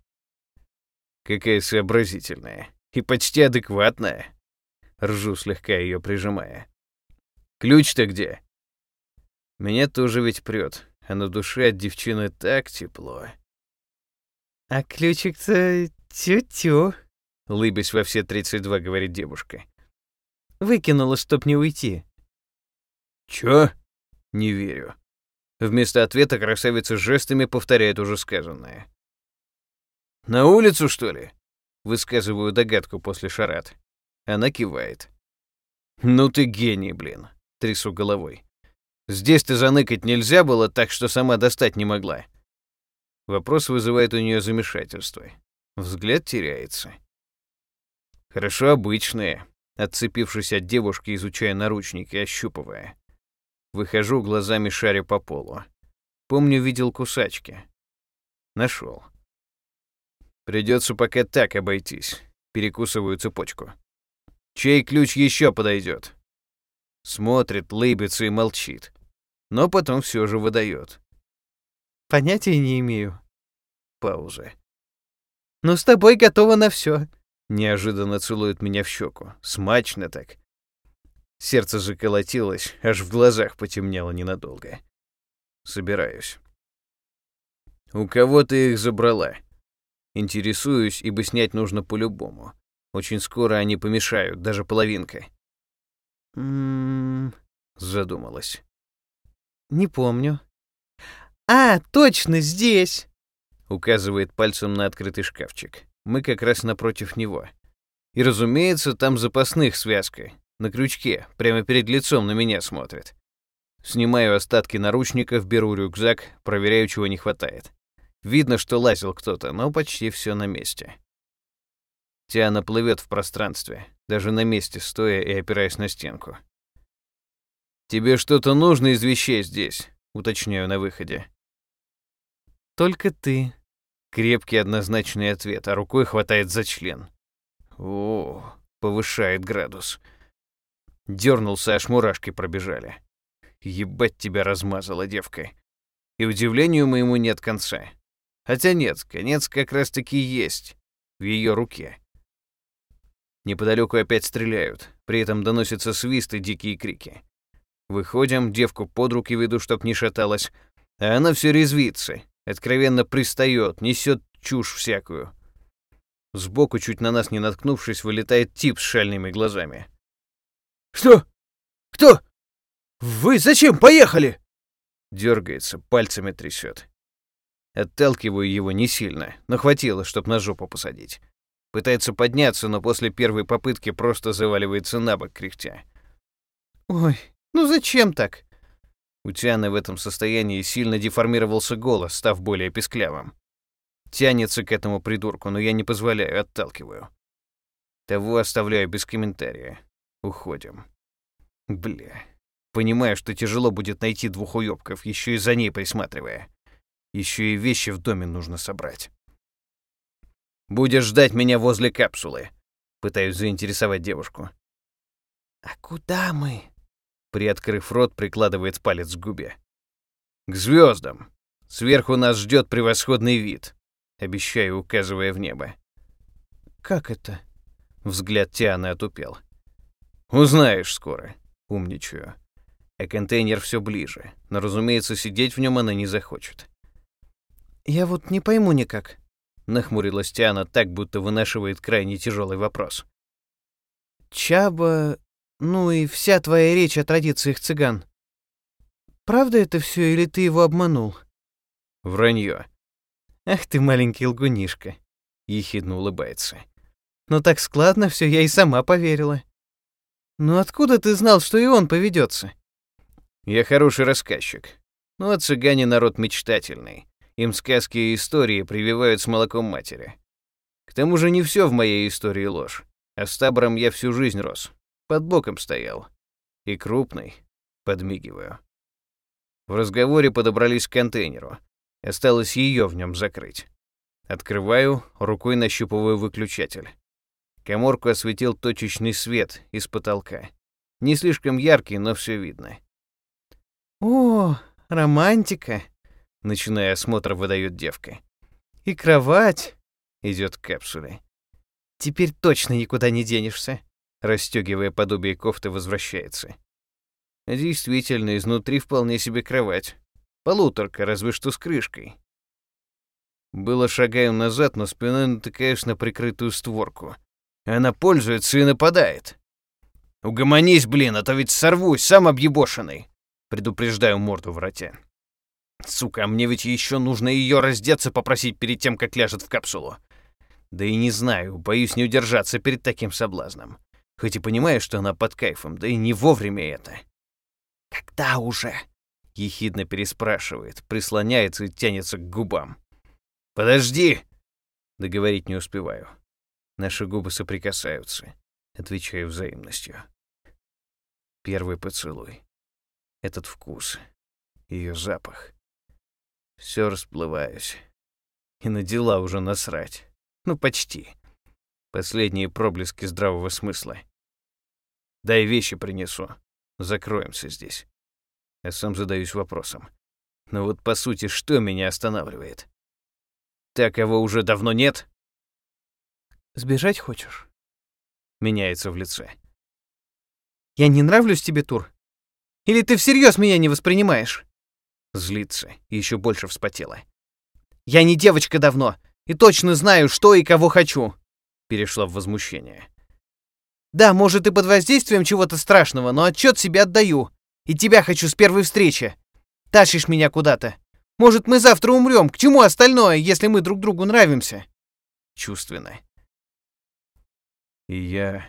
Какая сообразительная. И почти адекватная. Ржу, слегка ее прижимая. Ключ-то где? Меня тоже ведь прет, а на душе от девчины так тепло. А ключик-то тю-тю, лыбясь во все 32, говорит девушка. Выкинула, чтоб не уйти. Чё? Не верю. Вместо ответа красавица жестами повторяет уже сказанное. «На улицу, что ли?» Высказываю догадку после шарат. Она кивает. «Ну ты гений, блин!» Трясу головой. «Здесь ты заныкать нельзя было, так что сама достать не могла». Вопрос вызывает у нее замешательство. Взгляд теряется. Хорошо обычные, отцепившись от девушки, изучая наручники, ощупывая. Выхожу, глазами шаря по полу. Помню, видел кусачки. Нашел. Придется пока так обойтись. Перекусываю цепочку. Чей ключ еще подойдет? Смотрит, лыбится и молчит. Но потом все же выдает. Понятия не имею. Пауза. Но с тобой готова на все. Неожиданно целует меня в щеку. Смачно так. Сердце заколотилось, аж в глазах потемнело ненадолго. Собираюсь. У кого ты их забрала? Интересуюсь, ибо снять нужно по-любому. Очень скоро они помешают, даже половинка. М-м, задумалась. Не помню. А, точно, здесь. Указывает пальцем на открытый шкафчик. Мы как раз напротив него. И, разумеется, там запасных связка. На крючке, прямо перед лицом на меня смотрит. Снимаю остатки наручников, беру рюкзак, проверяю, чего не хватает. Видно, что лазил кто-то, но почти все на месте. Тиана плывет в пространстве, даже на месте стоя и опираясь на стенку. «Тебе что-то нужно из вещей здесь?» — уточняю на выходе. «Только ты». Крепкий однозначный ответ, а рукой хватает за член. О, повышает градус. Дернулся, аж мурашки пробежали. Ебать тебя размазала девка. И удивлению моему нет конца. Хотя нет, конец как раз-таки есть. В ее руке. Неподалеку опять стреляют. При этом доносятся свист и дикие крики. Выходим, девку под руки веду, чтоб не шаталась. А она все резвится. Откровенно пристает, несет чушь всякую. Сбоку, чуть на нас не наткнувшись, вылетает тип с шальными глазами. «Что? Кто? Вы зачем поехали?» Дергается, пальцами трясет. Отталкиваю его не сильно, но хватило, чтоб на жопу посадить. Пытается подняться, но после первой попытки просто заваливается на бок, кряхтя. «Ой, ну зачем так?» У Тианы в этом состоянии сильно деформировался голос, став более песклявым. Тянется к этому придурку, но я не позволяю, отталкиваю. Того оставляю без комментария. Уходим. Бля. Понимаю, что тяжело будет найти двух уёбков, еще и за ней присматривая. Еще и вещи в доме нужно собрать. Будешь ждать меня возле капсулы. Пытаюсь заинтересовать девушку. А куда мы? Приоткрыв рот, прикладывает палец к губе. К звездам. Сверху нас ждет превосходный вид. Обещаю, указывая в небо. Как это? Взгляд Тианы отупел. Узнаешь скоро. Умничаю. А контейнер все ближе, но, разумеется, сидеть в нем она не захочет. «Я вот не пойму никак», — нахмурилась Тиана так, будто вынашивает крайне тяжелый вопрос. «Чаба, ну и вся твоя речь о традициях цыган. Правда это все или ты его обманул?» «Вранье». «Ах ты маленький лгунишка», — ехидно улыбается. «Ну так складно все, я и сама поверила». «Ну откуда ты знал, что и он поведется? «Я хороший рассказчик. Ну а цыгане народ мечтательный. Им сказки и истории прививают с молоком матери. К тому же не все в моей истории ложь. А с табором я всю жизнь рос. Под боком стоял. И крупный. Подмигиваю. В разговоре подобрались к контейнеру. Осталось ее в нем закрыть. Открываю, рукой нащупываю выключатель. Коморку осветил точечный свет из потолка. Не слишком яркий, но все видно. «О, романтика!» — начиная осмотр, выдает девка. «И кровать!» — идет к капсуле. «Теперь точно никуда не денешься!» Расстегивая подобие кофты, возвращается. Действительно, изнутри вполне себе кровать. Полуторка, разве что с крышкой. Было шагаю назад, но спиной натыкаешь на прикрытую створку. Она пользуется и нападает. «Угомонись, блин, а то ведь сорвусь, сам объебошенный!» Предупреждаю морду врате. Сука, а мне ведь еще нужно ее раздеться попросить перед тем, как ляжет в капсулу. Да и не знаю, боюсь не удержаться перед таким соблазном. Хоть и понимаю, что она под кайфом, да и не вовремя это. «Когда уже?» — ехидно переспрашивает, прислоняется и тянется к губам. «Подожди!» Договорить не успеваю. Наши губы соприкасаются. Отвечаю взаимностью. Первый поцелуй. Этот вкус. Ее запах. Все расплываюсь. И на дела уже насрать. Ну, почти. Последние проблески здравого смысла. Дай вещи принесу. Закроемся здесь. Я сам задаюсь вопросом. Но вот по сути, что меня останавливает? Так кого уже давно нет? Сбежать хочешь? Меняется в лице. Я не нравлюсь тебе, Тур? Или ты всерьез меня не воспринимаешь? Злится, еще больше вспотела. Я не девочка давно, и точно знаю, что и кого хочу. Перешла в возмущение. Да, может, и под воздействием чего-то страшного, но отчет себе отдаю. И тебя хочу с первой встречи. Тащишь меня куда-то. Может, мы завтра умрем. К чему остальное, если мы друг другу нравимся? Чувственно. И я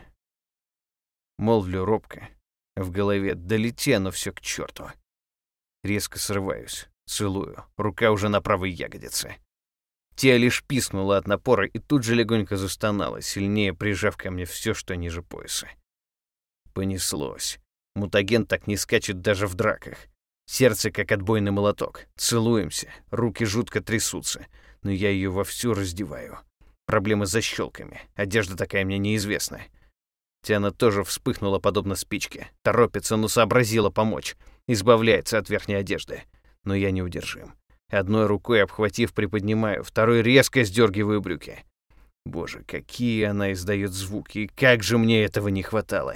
молвлю робко. В голове долете, но все к черту. Резко срываюсь, целую, рука уже на правой ягодице. Те лишь писнула от напора и тут же легонько застонала, сильнее прижав ко мне все, что ниже пояса. Понеслось. Мутаген так не скачет даже в драках. Сердце как отбойный молоток. Целуемся, руки жутко трясутся, но я ее вовсю раздеваю. Проблемы с защелками, одежда такая мне неизвестна. Тиана тоже вспыхнула подобно спичке. Торопится, но сообразила помочь. Избавляется от верхней одежды. Но я неудержим. Одной рукой обхватив, приподнимаю, второй резко сдергиваю брюки. Боже, какие она издает звуки, как же мне этого не хватало.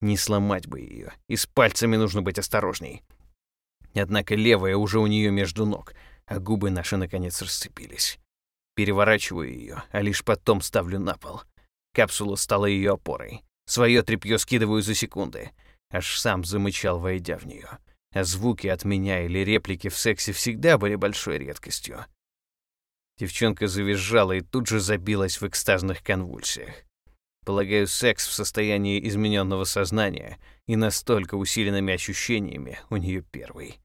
Не сломать бы ее, и с пальцами нужно быть осторожней. Однако левая уже у нее между ног, а губы наши наконец расцепились. Переворачиваю ее, а лишь потом ставлю на пол. Капсула стала ее опорой. Свое тряпье скидываю за секунды. Аж сам замычал, войдя в нее. А звуки от меня или реплики в сексе всегда были большой редкостью. Девчонка завизжала и тут же забилась в экстазных конвульсиях. Полагаю, секс в состоянии измененного сознания и настолько усиленными ощущениями у нее первый.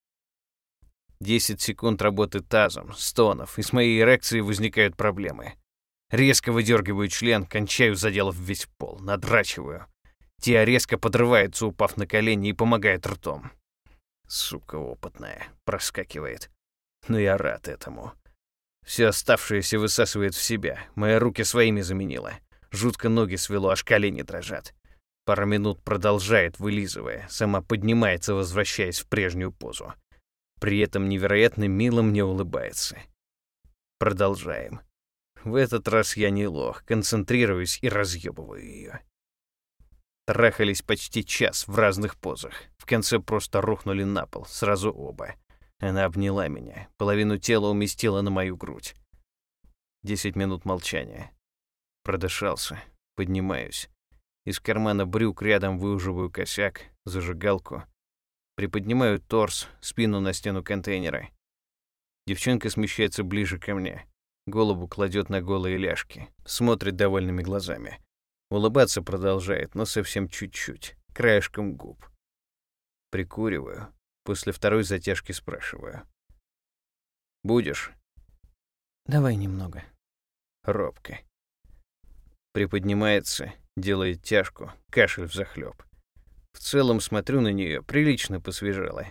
Десять секунд работы тазом, стонов, и с моей эрекцией возникают проблемы. Резко выдергиваю член, кончаю, заделав весь пол, надрачиваю. Тиа резко подрывается, упав на колени, и помогает ртом. Сука опытная, проскакивает. Но я рад этому. Все оставшееся высасывает в себя. Мои руки своими заменила. Жутко ноги свело, аж колени дрожат. Пару минут продолжает, вылизывая. Сама поднимается, возвращаясь в прежнюю позу. При этом невероятно мило мне улыбается. Продолжаем. В этот раз я не лох, концентрируюсь и разъебываю ее. Трахались почти час в разных позах. В конце просто рухнули на пол, сразу оба. Она обняла меня, половину тела уместила на мою грудь. Десять минут молчания. Продышался, поднимаюсь. Из кармана брюк рядом выуживаю косяк, зажигалку. Приподнимаю торс, спину на стену контейнера. Девчонка смещается ближе ко мне. Голову кладет на голые ляжки. Смотрит довольными глазами. Улыбаться продолжает, но совсем чуть-чуть, краешком губ. Прикуриваю. После второй затяжки спрашиваю. «Будешь?» «Давай немного». Робко. Приподнимается, делает тяжку, кашель взахлёб. В целом смотрю на нее, прилично посвежала.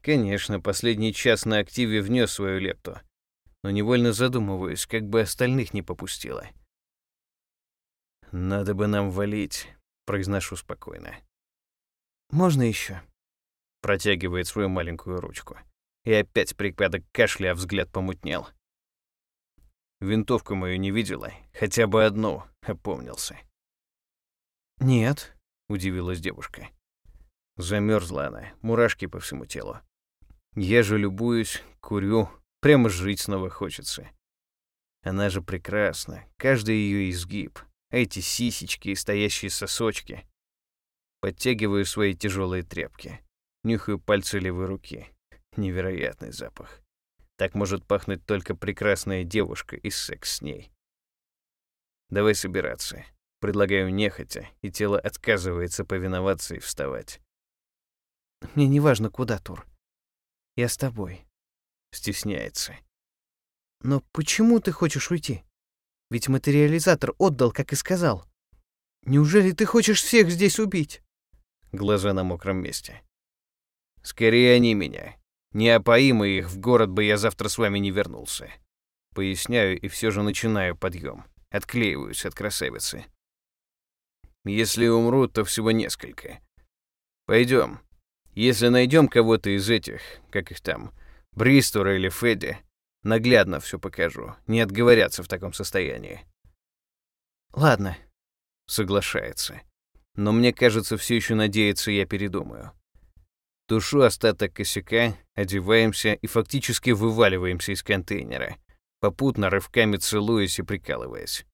Конечно, последний час на активе внес свою лепту, но невольно задумываюсь, как бы остальных не попустила. Надо бы нам валить, произношу спокойно. Можно еще? Протягивает свою маленькую ручку. И опять припадок кашля, а взгляд помутнел. Винтовку мою не видела, хотя бы одну, опомнился. Нет, удивилась девушка. Замерзла она, мурашки по всему телу. Я же любуюсь, курю, прямо жить снова хочется. Она же прекрасна, каждый ее изгиб, эти сисечки и стоящие сосочки. Подтягиваю свои тяжелые тряпки, нюхаю пальцы левой руки. Невероятный запах. Так может пахнуть только прекрасная девушка и секс с ней. Давай собираться. Предлагаю нехотя, и тело отказывается повиноваться и вставать. Мне не важно, куда, Тур. Я с тобой. Стесняется. Но почему ты хочешь уйти? Ведь материализатор отдал, как и сказал. Неужели ты хочешь всех здесь убить? Глаза на мокром месте. Скорее они меня. Не опои мы их, в город бы я завтра с вами не вернулся. Поясняю и все же начинаю подъем. Отклеиваюсь от красавицы. Если умрут, то всего несколько. Пойдем. Если найдем кого-то из этих, как их там, Бристора или Федди, наглядно все покажу. Не отговорятся в таком состоянии. Ладно. Соглашается. Но мне кажется, все еще надеется, я передумаю. Тушу остаток косяка, одеваемся и фактически вываливаемся из контейнера, попутно рывками целуясь и прикалываясь.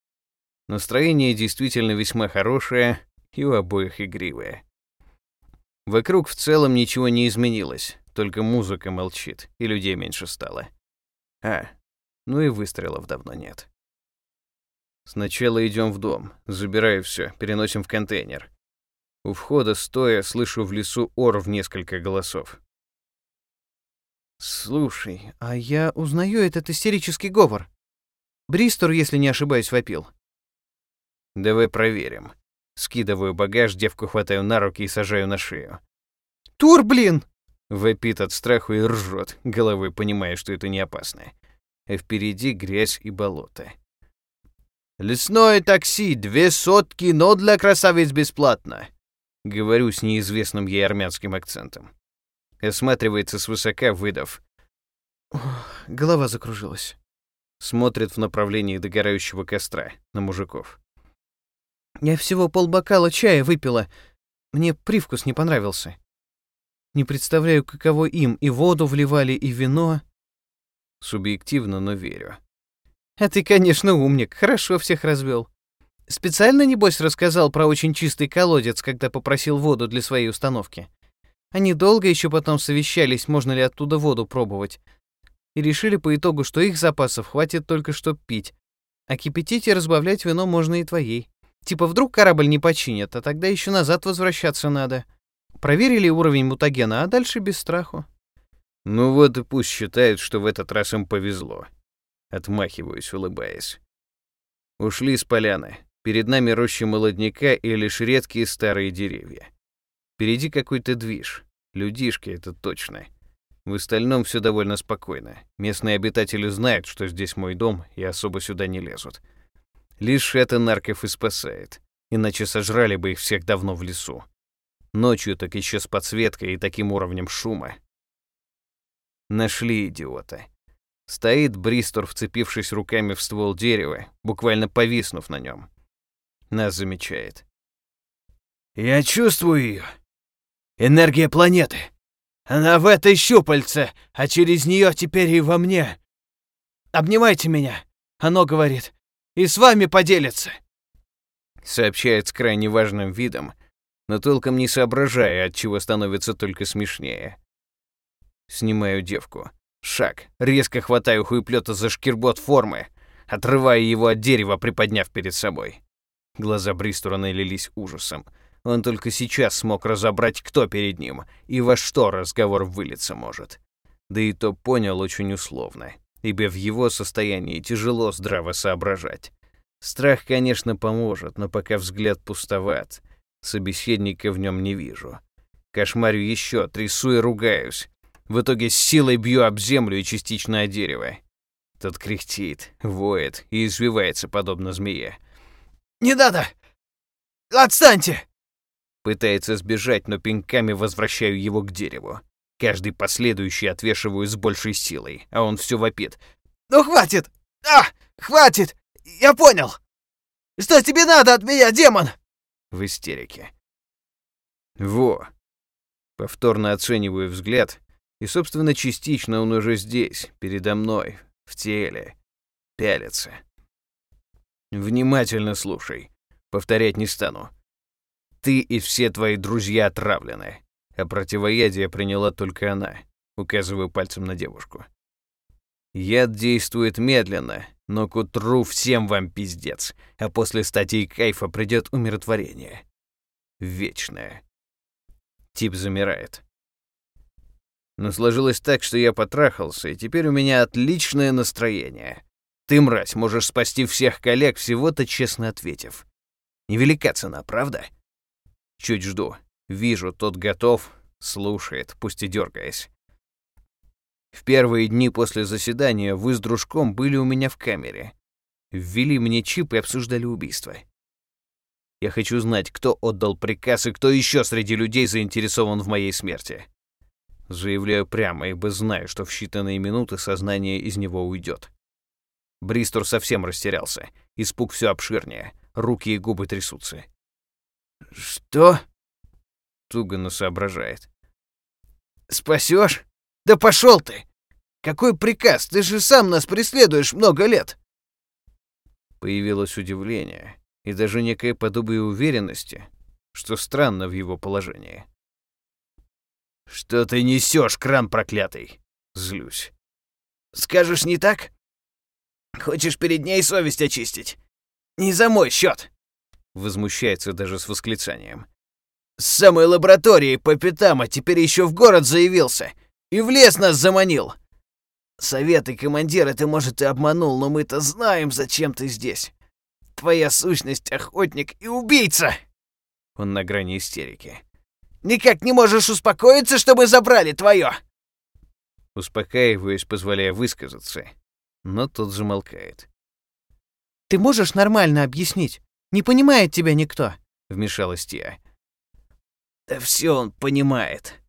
Настроение действительно весьма хорошее и у обоих игривое. Вокруг в целом ничего не изменилось, только музыка молчит, и людей меньше стало. А, ну и выстрелов давно нет. Сначала идем в дом, забираю все, переносим в контейнер. У входа, стоя, слышу в лесу ор в несколько голосов. «Слушай, а я узнаю этот истерический говор. Бристор, если не ошибаюсь, вопил. Давай проверим. Скидываю багаж, девку хватаю на руки и сажаю на шею. «Тур, блин!» Вопит от страху и ржет, головой понимая, что это не опасно. А впереди грязь и болото. «Лесное такси, две сотки, но для красавиц бесплатно!» Говорю с неизвестным ей армянским акцентом. Осматривается свысока, выдав. голова закружилась. Смотрит в направлении догорающего костра на мужиков. Я всего полбокала чая выпила. Мне привкус не понравился. Не представляю, каково им. И воду вливали, и вино. Субъективно, но верю. А ты, конечно, умник. Хорошо всех развел. Специально, небось, рассказал про очень чистый колодец, когда попросил воду для своей установки. Они долго еще потом совещались, можно ли оттуда воду пробовать. И решили по итогу, что их запасов хватит только чтоб пить. А кипятить и разбавлять вино можно и твоей. Типа вдруг корабль не починят, а тогда еще назад возвращаться надо. Проверили уровень мутагена, а дальше без страху. Ну вот и пусть считают, что в этот раз им повезло. Отмахиваюсь, улыбаясь. Ушли с поляны. Перед нами роща молодняка и лишь редкие старые деревья. Впереди какой-то движ. Людишки, это точно. В остальном все довольно спокойно. Местные обитатели знают, что здесь мой дом, и особо сюда не лезут. Лишь это нарков и спасает. Иначе сожрали бы их всех давно в лесу. Ночью так еще с подсветкой и таким уровнем шума. Нашли идиота. Стоит Бристор, вцепившись руками в ствол дерева, буквально повиснув на нем. Нас замечает. «Я чувствую ее. Энергия планеты. Она в этой щупальце, а через нее теперь и во мне. Обнимайте меня, оно говорит и с вами поделится!» Сообщает с крайне важным видом, но толком не соображая, от чего становится только смешнее. Снимаю девку. Шаг. Резко хватаю хуеплета за шкирбот формы, отрывая его от дерева, приподняв перед собой. Глаза Бристура налились ужасом. Он только сейчас смог разобрать, кто перед ним и во что разговор вылиться может. Да и то понял очень условно ибо в его состоянии тяжело здраво соображать. Страх, конечно, поможет, но пока взгляд пустоват. Собеседника в нем не вижу. Кошмарю еще, трясу и ругаюсь. В итоге с силой бью об землю и частично о дерево. Тот кряхтит, воет и извивается, подобно змее. «Не надо! Отстаньте!» Пытается сбежать, но пинками возвращаю его к дереву. Каждый последующий отвешиваю с большей силой, а он все вопит. «Ну хватит! А, хватит! Я понял! Что тебе надо от меня, демон?» В истерике. Во. Повторно оцениваю взгляд, и, собственно, частично он уже здесь, передо мной, в теле, пялится. Внимательно слушай. Повторять не стану. Ты и все твои друзья отравлены, а противоядие приняла только она, указываю пальцем на девушку. Яд действует медленно, но к утру всем вам пиздец, а после статей кайфа придет умиротворение. Вечное. Тип замирает. Но сложилось так, что я потрахался, и теперь у меня отличное настроение. Ты, мразь, можешь спасти всех коллег, всего-то честно ответив. Невелика цена, правда? Чуть жду. Вижу, тот готов, слушает, пусть и дергаясь. В первые дни после заседания вы с дружком были у меня в камере. Ввели мне чип и обсуждали убийство. Я хочу знать, кто отдал приказ и кто еще среди людей заинтересован в моей смерти. Заявляю прямо, ибо знаю, что в считанные минуты сознание из него уйдет. Бристор совсем растерялся. Испуг все обширнее. Руки и губы трясутся. «Что?» Туго соображает. «Спасешь? Да пошел ты! Какой приказ? Ты же сам нас преследуешь много лет!» Появилось удивление и даже некое подобие уверенности, что странно в его положении. «Что ты несешь, кран проклятый?» Злюсь. «Скажешь не так? Хочешь перед ней совесть очистить? Не за мой счет!» Возмущается даже с восклицанием. «С самой лаборатории по пятам, а теперь еще в город заявился. И в лес нас заманил. Совет и командира ты, может, и обманул, но мы-то знаем, зачем ты здесь. Твоя сущность — охотник и убийца!» Он на грани истерики. Никак не можешь успокоиться, чтобы забрали твое!» Успокаиваюсь, позволяя высказаться, но тот замолкает. «Ты можешь нормально объяснить? Не понимает тебя никто», — вмешалась Тия. «Да все он понимает», —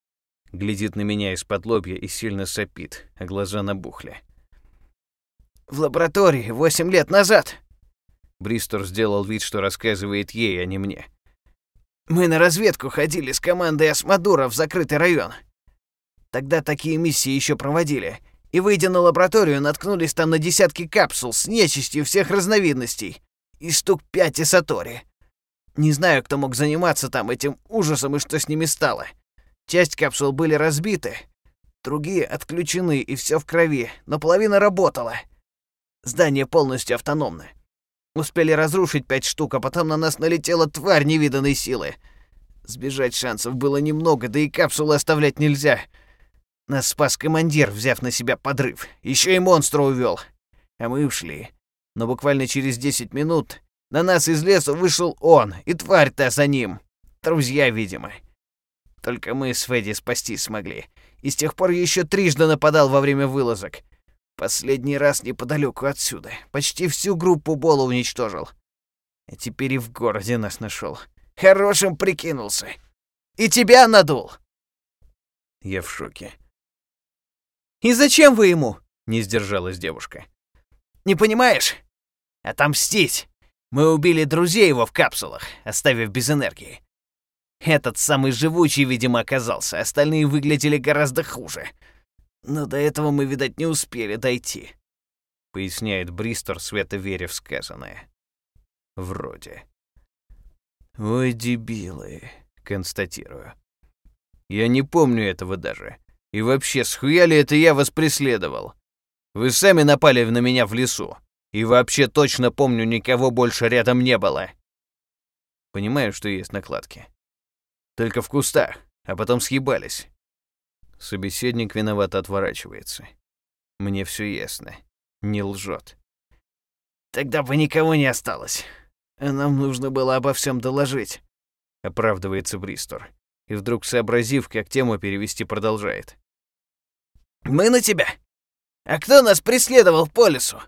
глядит на меня из-под лобья и сильно сопит, а глаза набухли. «В лаборатории восемь лет назад». Бристор сделал вид, что рассказывает ей, а не мне. Мы на разведку ходили с командой Асмадура в закрытый район. Тогда такие миссии еще проводили. И, выйдя на лабораторию, наткнулись там на десятки капсул с нечистью всех разновидностей. И штук пять эсатори. Не знаю, кто мог заниматься там этим ужасом и что с ними стало. Часть капсул были разбиты, другие отключены и все в крови, но половина работала. Здание полностью автономно. Успели разрушить пять штук, а потом на нас налетела тварь невиданной силы. Сбежать шансов было немного, да и капсулы оставлять нельзя. Нас спас командир, взяв на себя подрыв. Еще и монстра увел. А мы ушли. Но буквально через 10 минут на нас из леса вышел он, и тварь-то за ним. Друзья, видимо. Только мы с Федди спасти смогли. И с тех пор еще трижды нападал во время вылазок. Последний раз неподалеку отсюда. Почти всю группу Бола уничтожил. А теперь и в городе нас нашел. Хорошим прикинулся. И тебя надул. Я в шоке. «И зачем вы ему?» — не сдержалась девушка. «Не понимаешь? Отомстить. Мы убили друзей его в капсулах, оставив без энергии. Этот самый живучий, видимо, оказался, остальные выглядели гораздо хуже. Но до этого мы, видать, не успели дойти», — поясняет Бристор, свято веря в сказанное. «Вроде». «Ой, дебилы», — констатирую. «Я не помню этого даже. И вообще, схуя ли это я вас преследовал? Вы сами напали на меня в лесу. И вообще точно помню, никого больше рядом не было. Понимаю, что есть накладки. Только в кустах, а потом съебались. Собеседник виновато отворачивается. Мне все ясно. Не лжет. Тогда бы никого не осталось. А нам нужно было обо всем доложить. Оправдывается Бристор. И вдруг, сообразив, как тему перевести, продолжает. «Мы на тебя! А кто нас преследовал по лесу?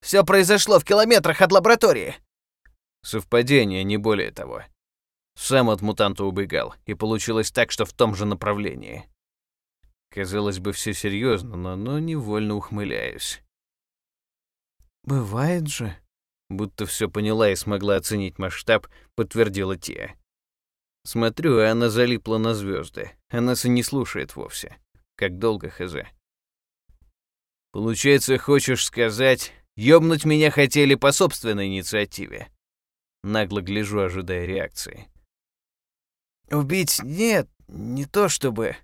Все произошло в километрах от лаборатории!» Совпадение, не более того. Сам от мутанта убегал, и получилось так, что в том же направлении. Казалось бы, все серьезно, но, но невольно ухмыляюсь. «Бывает же», будто все поняла и смогла оценить масштаб, подтвердила Тия. Смотрю, и она залипла на звезды. Она и не слушает вовсе. Как долго, хз. Получается, хочешь сказать, ёбнуть меня хотели по собственной инициативе? Нагло гляжу, ожидая реакции. «Убить нет, не то чтобы...»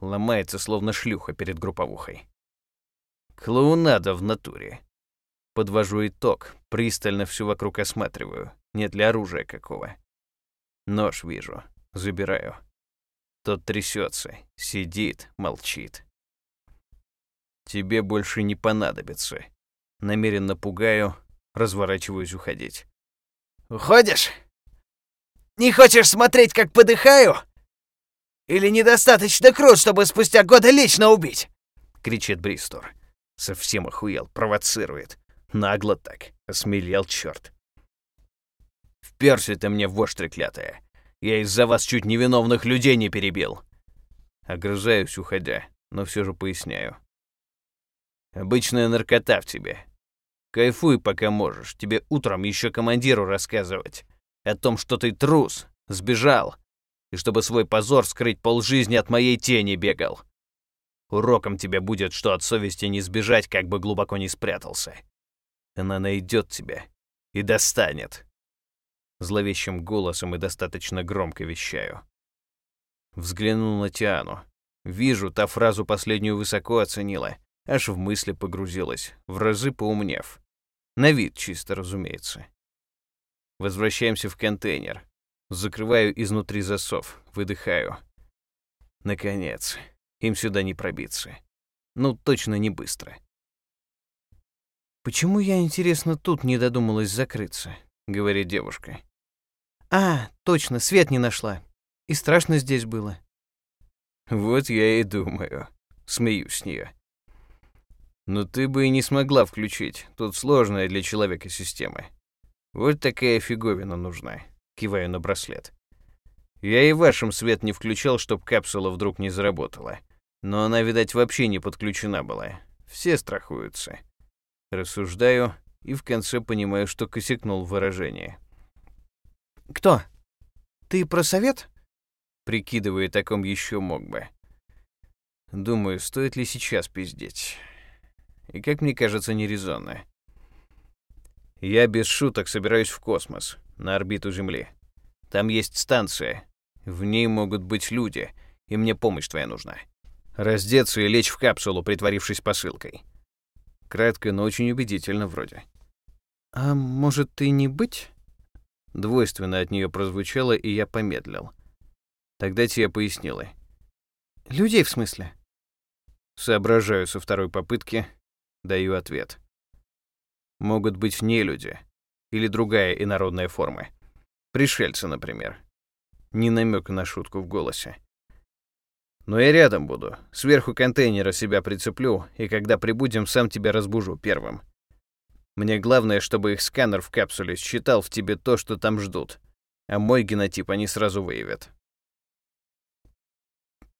Ломается, словно шлюха перед групповухой. Клоунада в натуре. Подвожу итог, пристально всю вокруг осматриваю, нет ли оружия какого. Нож вижу, забираю. Тот трясется, сидит, молчит. Тебе больше не понадобится. Намеренно пугаю, разворачиваюсь уходить. «Уходишь? Не хочешь смотреть, как подыхаю? Или недостаточно крут, чтобы спустя года лично убить?» — кричит Бристор. Совсем охуел, провоцирует. Нагло так, осмелел черт. Вперся ты мне, вошь треклятая. Я из-за вас чуть невиновных людей не перебил. Огрызаюсь, уходя, но все же поясняю. Обычная наркота в тебе. Кайфуй, пока можешь. Тебе утром еще командиру рассказывать о том, что ты трус, сбежал, и чтобы свой позор скрыть полжизни от моей тени бегал. Уроком тебе будет, что от совести не сбежать, как бы глубоко не спрятался. Она найдет тебя и достанет. Зловещим голосом и достаточно громко вещаю. Взглянул на Тиану. Вижу, та фразу последнюю высоко оценила, аж в мысли погрузилась, в разы поумнев. На вид чисто, разумеется. Возвращаемся в контейнер. Закрываю изнутри засов, выдыхаю. Наконец, им сюда не пробиться. Ну, точно не быстро. «Почему я, интересно, тут не додумалась закрыться?» — говорит девушка. «А, точно, свет не нашла. И страшно здесь было». «Вот я и думаю», — смеюсь с нее. «Но ты бы и не смогла включить. Тут сложная для человека система. Вот такая фиговина нужна», — киваю на браслет. «Я и вашим свет не включал, чтоб капсула вдруг не заработала. Но она, видать, вообще не подключена была. Все страхуются». Рассуждаю и в конце понимаю, что косякнул в выражении. «Кто? Ты про совет?» Прикидывая, таком еще мог бы. Думаю, стоит ли сейчас пиздеть. И, как мне кажется, нерезонно. Я без шуток собираюсь в космос, на орбиту Земли. Там есть станция. В ней могут быть люди, и мне помощь твоя нужна. Раздеться и лечь в капсулу, притворившись посылкой. Кратко, но очень убедительно вроде. «А может, и не быть?» Двойственно от нее прозвучало, и я помедлил. Тогда тебе пояснила. «Людей, в смысле?» Соображаю со второй попытки, даю ответ. Могут быть не люди или другая инородная форма. Пришельцы, например. Не намека на шутку в голосе. Но я рядом буду. Сверху контейнера себя прицеплю, и когда прибудем, сам тебя разбужу первым. Мне главное, чтобы их сканер в капсуле считал в тебе то, что там ждут. А мой генотип они сразу выявят.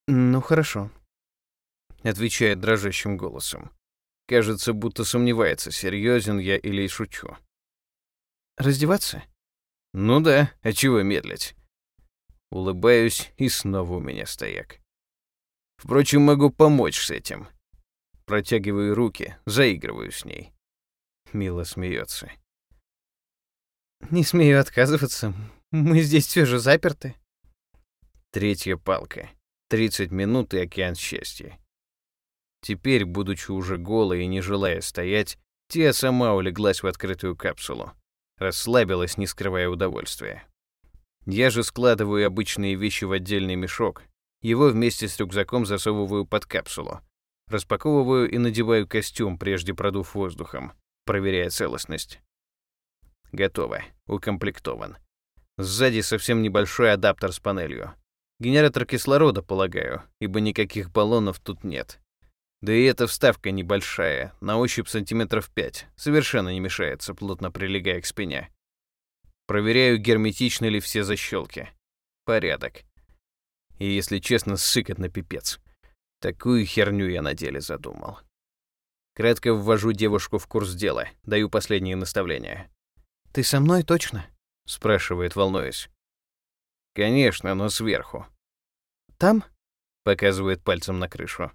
«Ну, хорошо», — отвечает дрожащим голосом. Кажется, будто сомневается, серьезен я или шучу. «Раздеваться?» «Ну да, а чего медлить?» Улыбаюсь, и снова у меня стояк. Впрочем, могу помочь с этим. Протягиваю руки, заигрываю с ней. Мило смеется. Не смею отказываться. Мы здесь все же заперты. Третья палка. 30 минут и океан счастья. Теперь, будучи уже голой и не желая стоять, Тия сама улеглась в открытую капсулу. Расслабилась, не скрывая удовольствия. Я же складываю обычные вещи в отдельный мешок, его вместе с рюкзаком засовываю под капсулу. Распаковываю и надеваю костюм, прежде продув воздухом, проверяя целостность. Готово. Укомплектован. Сзади совсем небольшой адаптер с панелью. Генератор кислорода, полагаю, ибо никаких баллонов тут нет. Да и эта вставка небольшая, на ощупь сантиметров 5, совершенно не мешается, плотно прилегая к спине. Проверяю, герметичны ли все защелки. Порядок. И, если честно, сыкот на пипец. Такую херню я на деле задумал. Кратко ввожу девушку в курс дела, даю последние наставления. «Ты со мной точно?» — спрашивает, волнуясь. «Конечно, но сверху». «Там?» — показывает пальцем на крышу.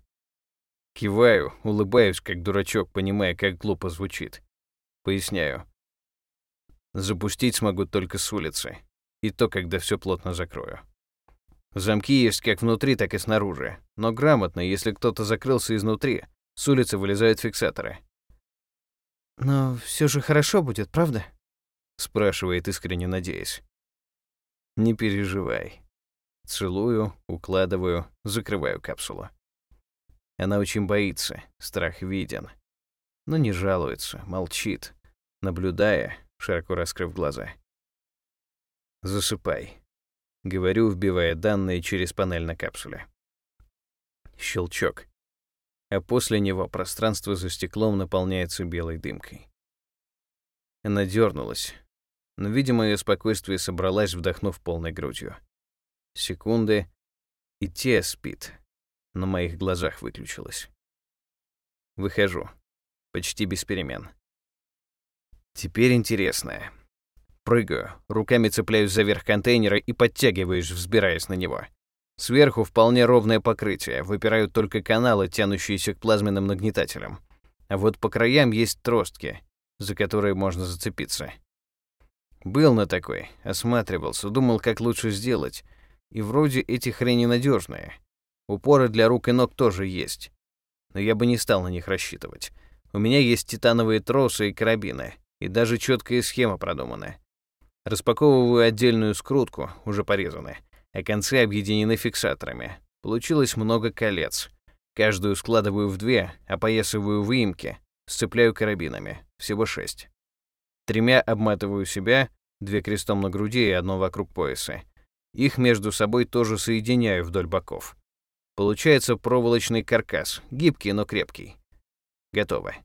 Киваю, улыбаюсь, как дурачок, понимая, как глупо звучит. Поясняю. Запустить смогу только с улицы. И то, когда все плотно закрою. Замки есть как внутри, так и снаружи. Но грамотно, если кто-то закрылся изнутри, с улицы вылезают фиксаторы. «Но все же хорошо будет, правда?» Спрашивает, искренне надеясь. «Не переживай». Целую, укладываю, закрываю капсулу. Она очень боится, страх виден. Но не жалуется, молчит, наблюдая, широко раскрыв глаза. «Засыпай», — говорю, вбивая данные через панель на капсуле. Щелчок. А после него пространство за стеклом наполняется белой дымкой. Она дернулась, но, видимо, ее спокойствие собралась, вдохнув полной грудью. Секунды, и те спит, на моих глазах выключилась. Выхожу. Почти без перемен. Теперь интересное. Прыгаю, руками цепляюсь за верх контейнера и подтягиваюсь, взбираясь на него. Сверху вполне ровное покрытие, выпирают только каналы, тянущиеся к плазменным нагнетателям. А вот по краям есть тростки, за которые можно зацепиться. Был на такой, осматривался, думал, как лучше сделать. И вроде эти хрени надежные. Упоры для рук и ног тоже есть. Но я бы не стал на них рассчитывать. У меня есть титановые тросы и карабины, и даже четкая схема продумана. Распаковываю отдельную скрутку, уже порезанную, а концы объединены фиксаторами. Получилось много колец. Каждую складываю в две, опоясываю выемки, сцепляю карабинами. Всего шесть. Тремя обматываю себя, две крестом на груди и одно вокруг пояса. Их между собой тоже соединяю вдоль боков. Получается проволочный каркас, гибкий, но крепкий. Готово.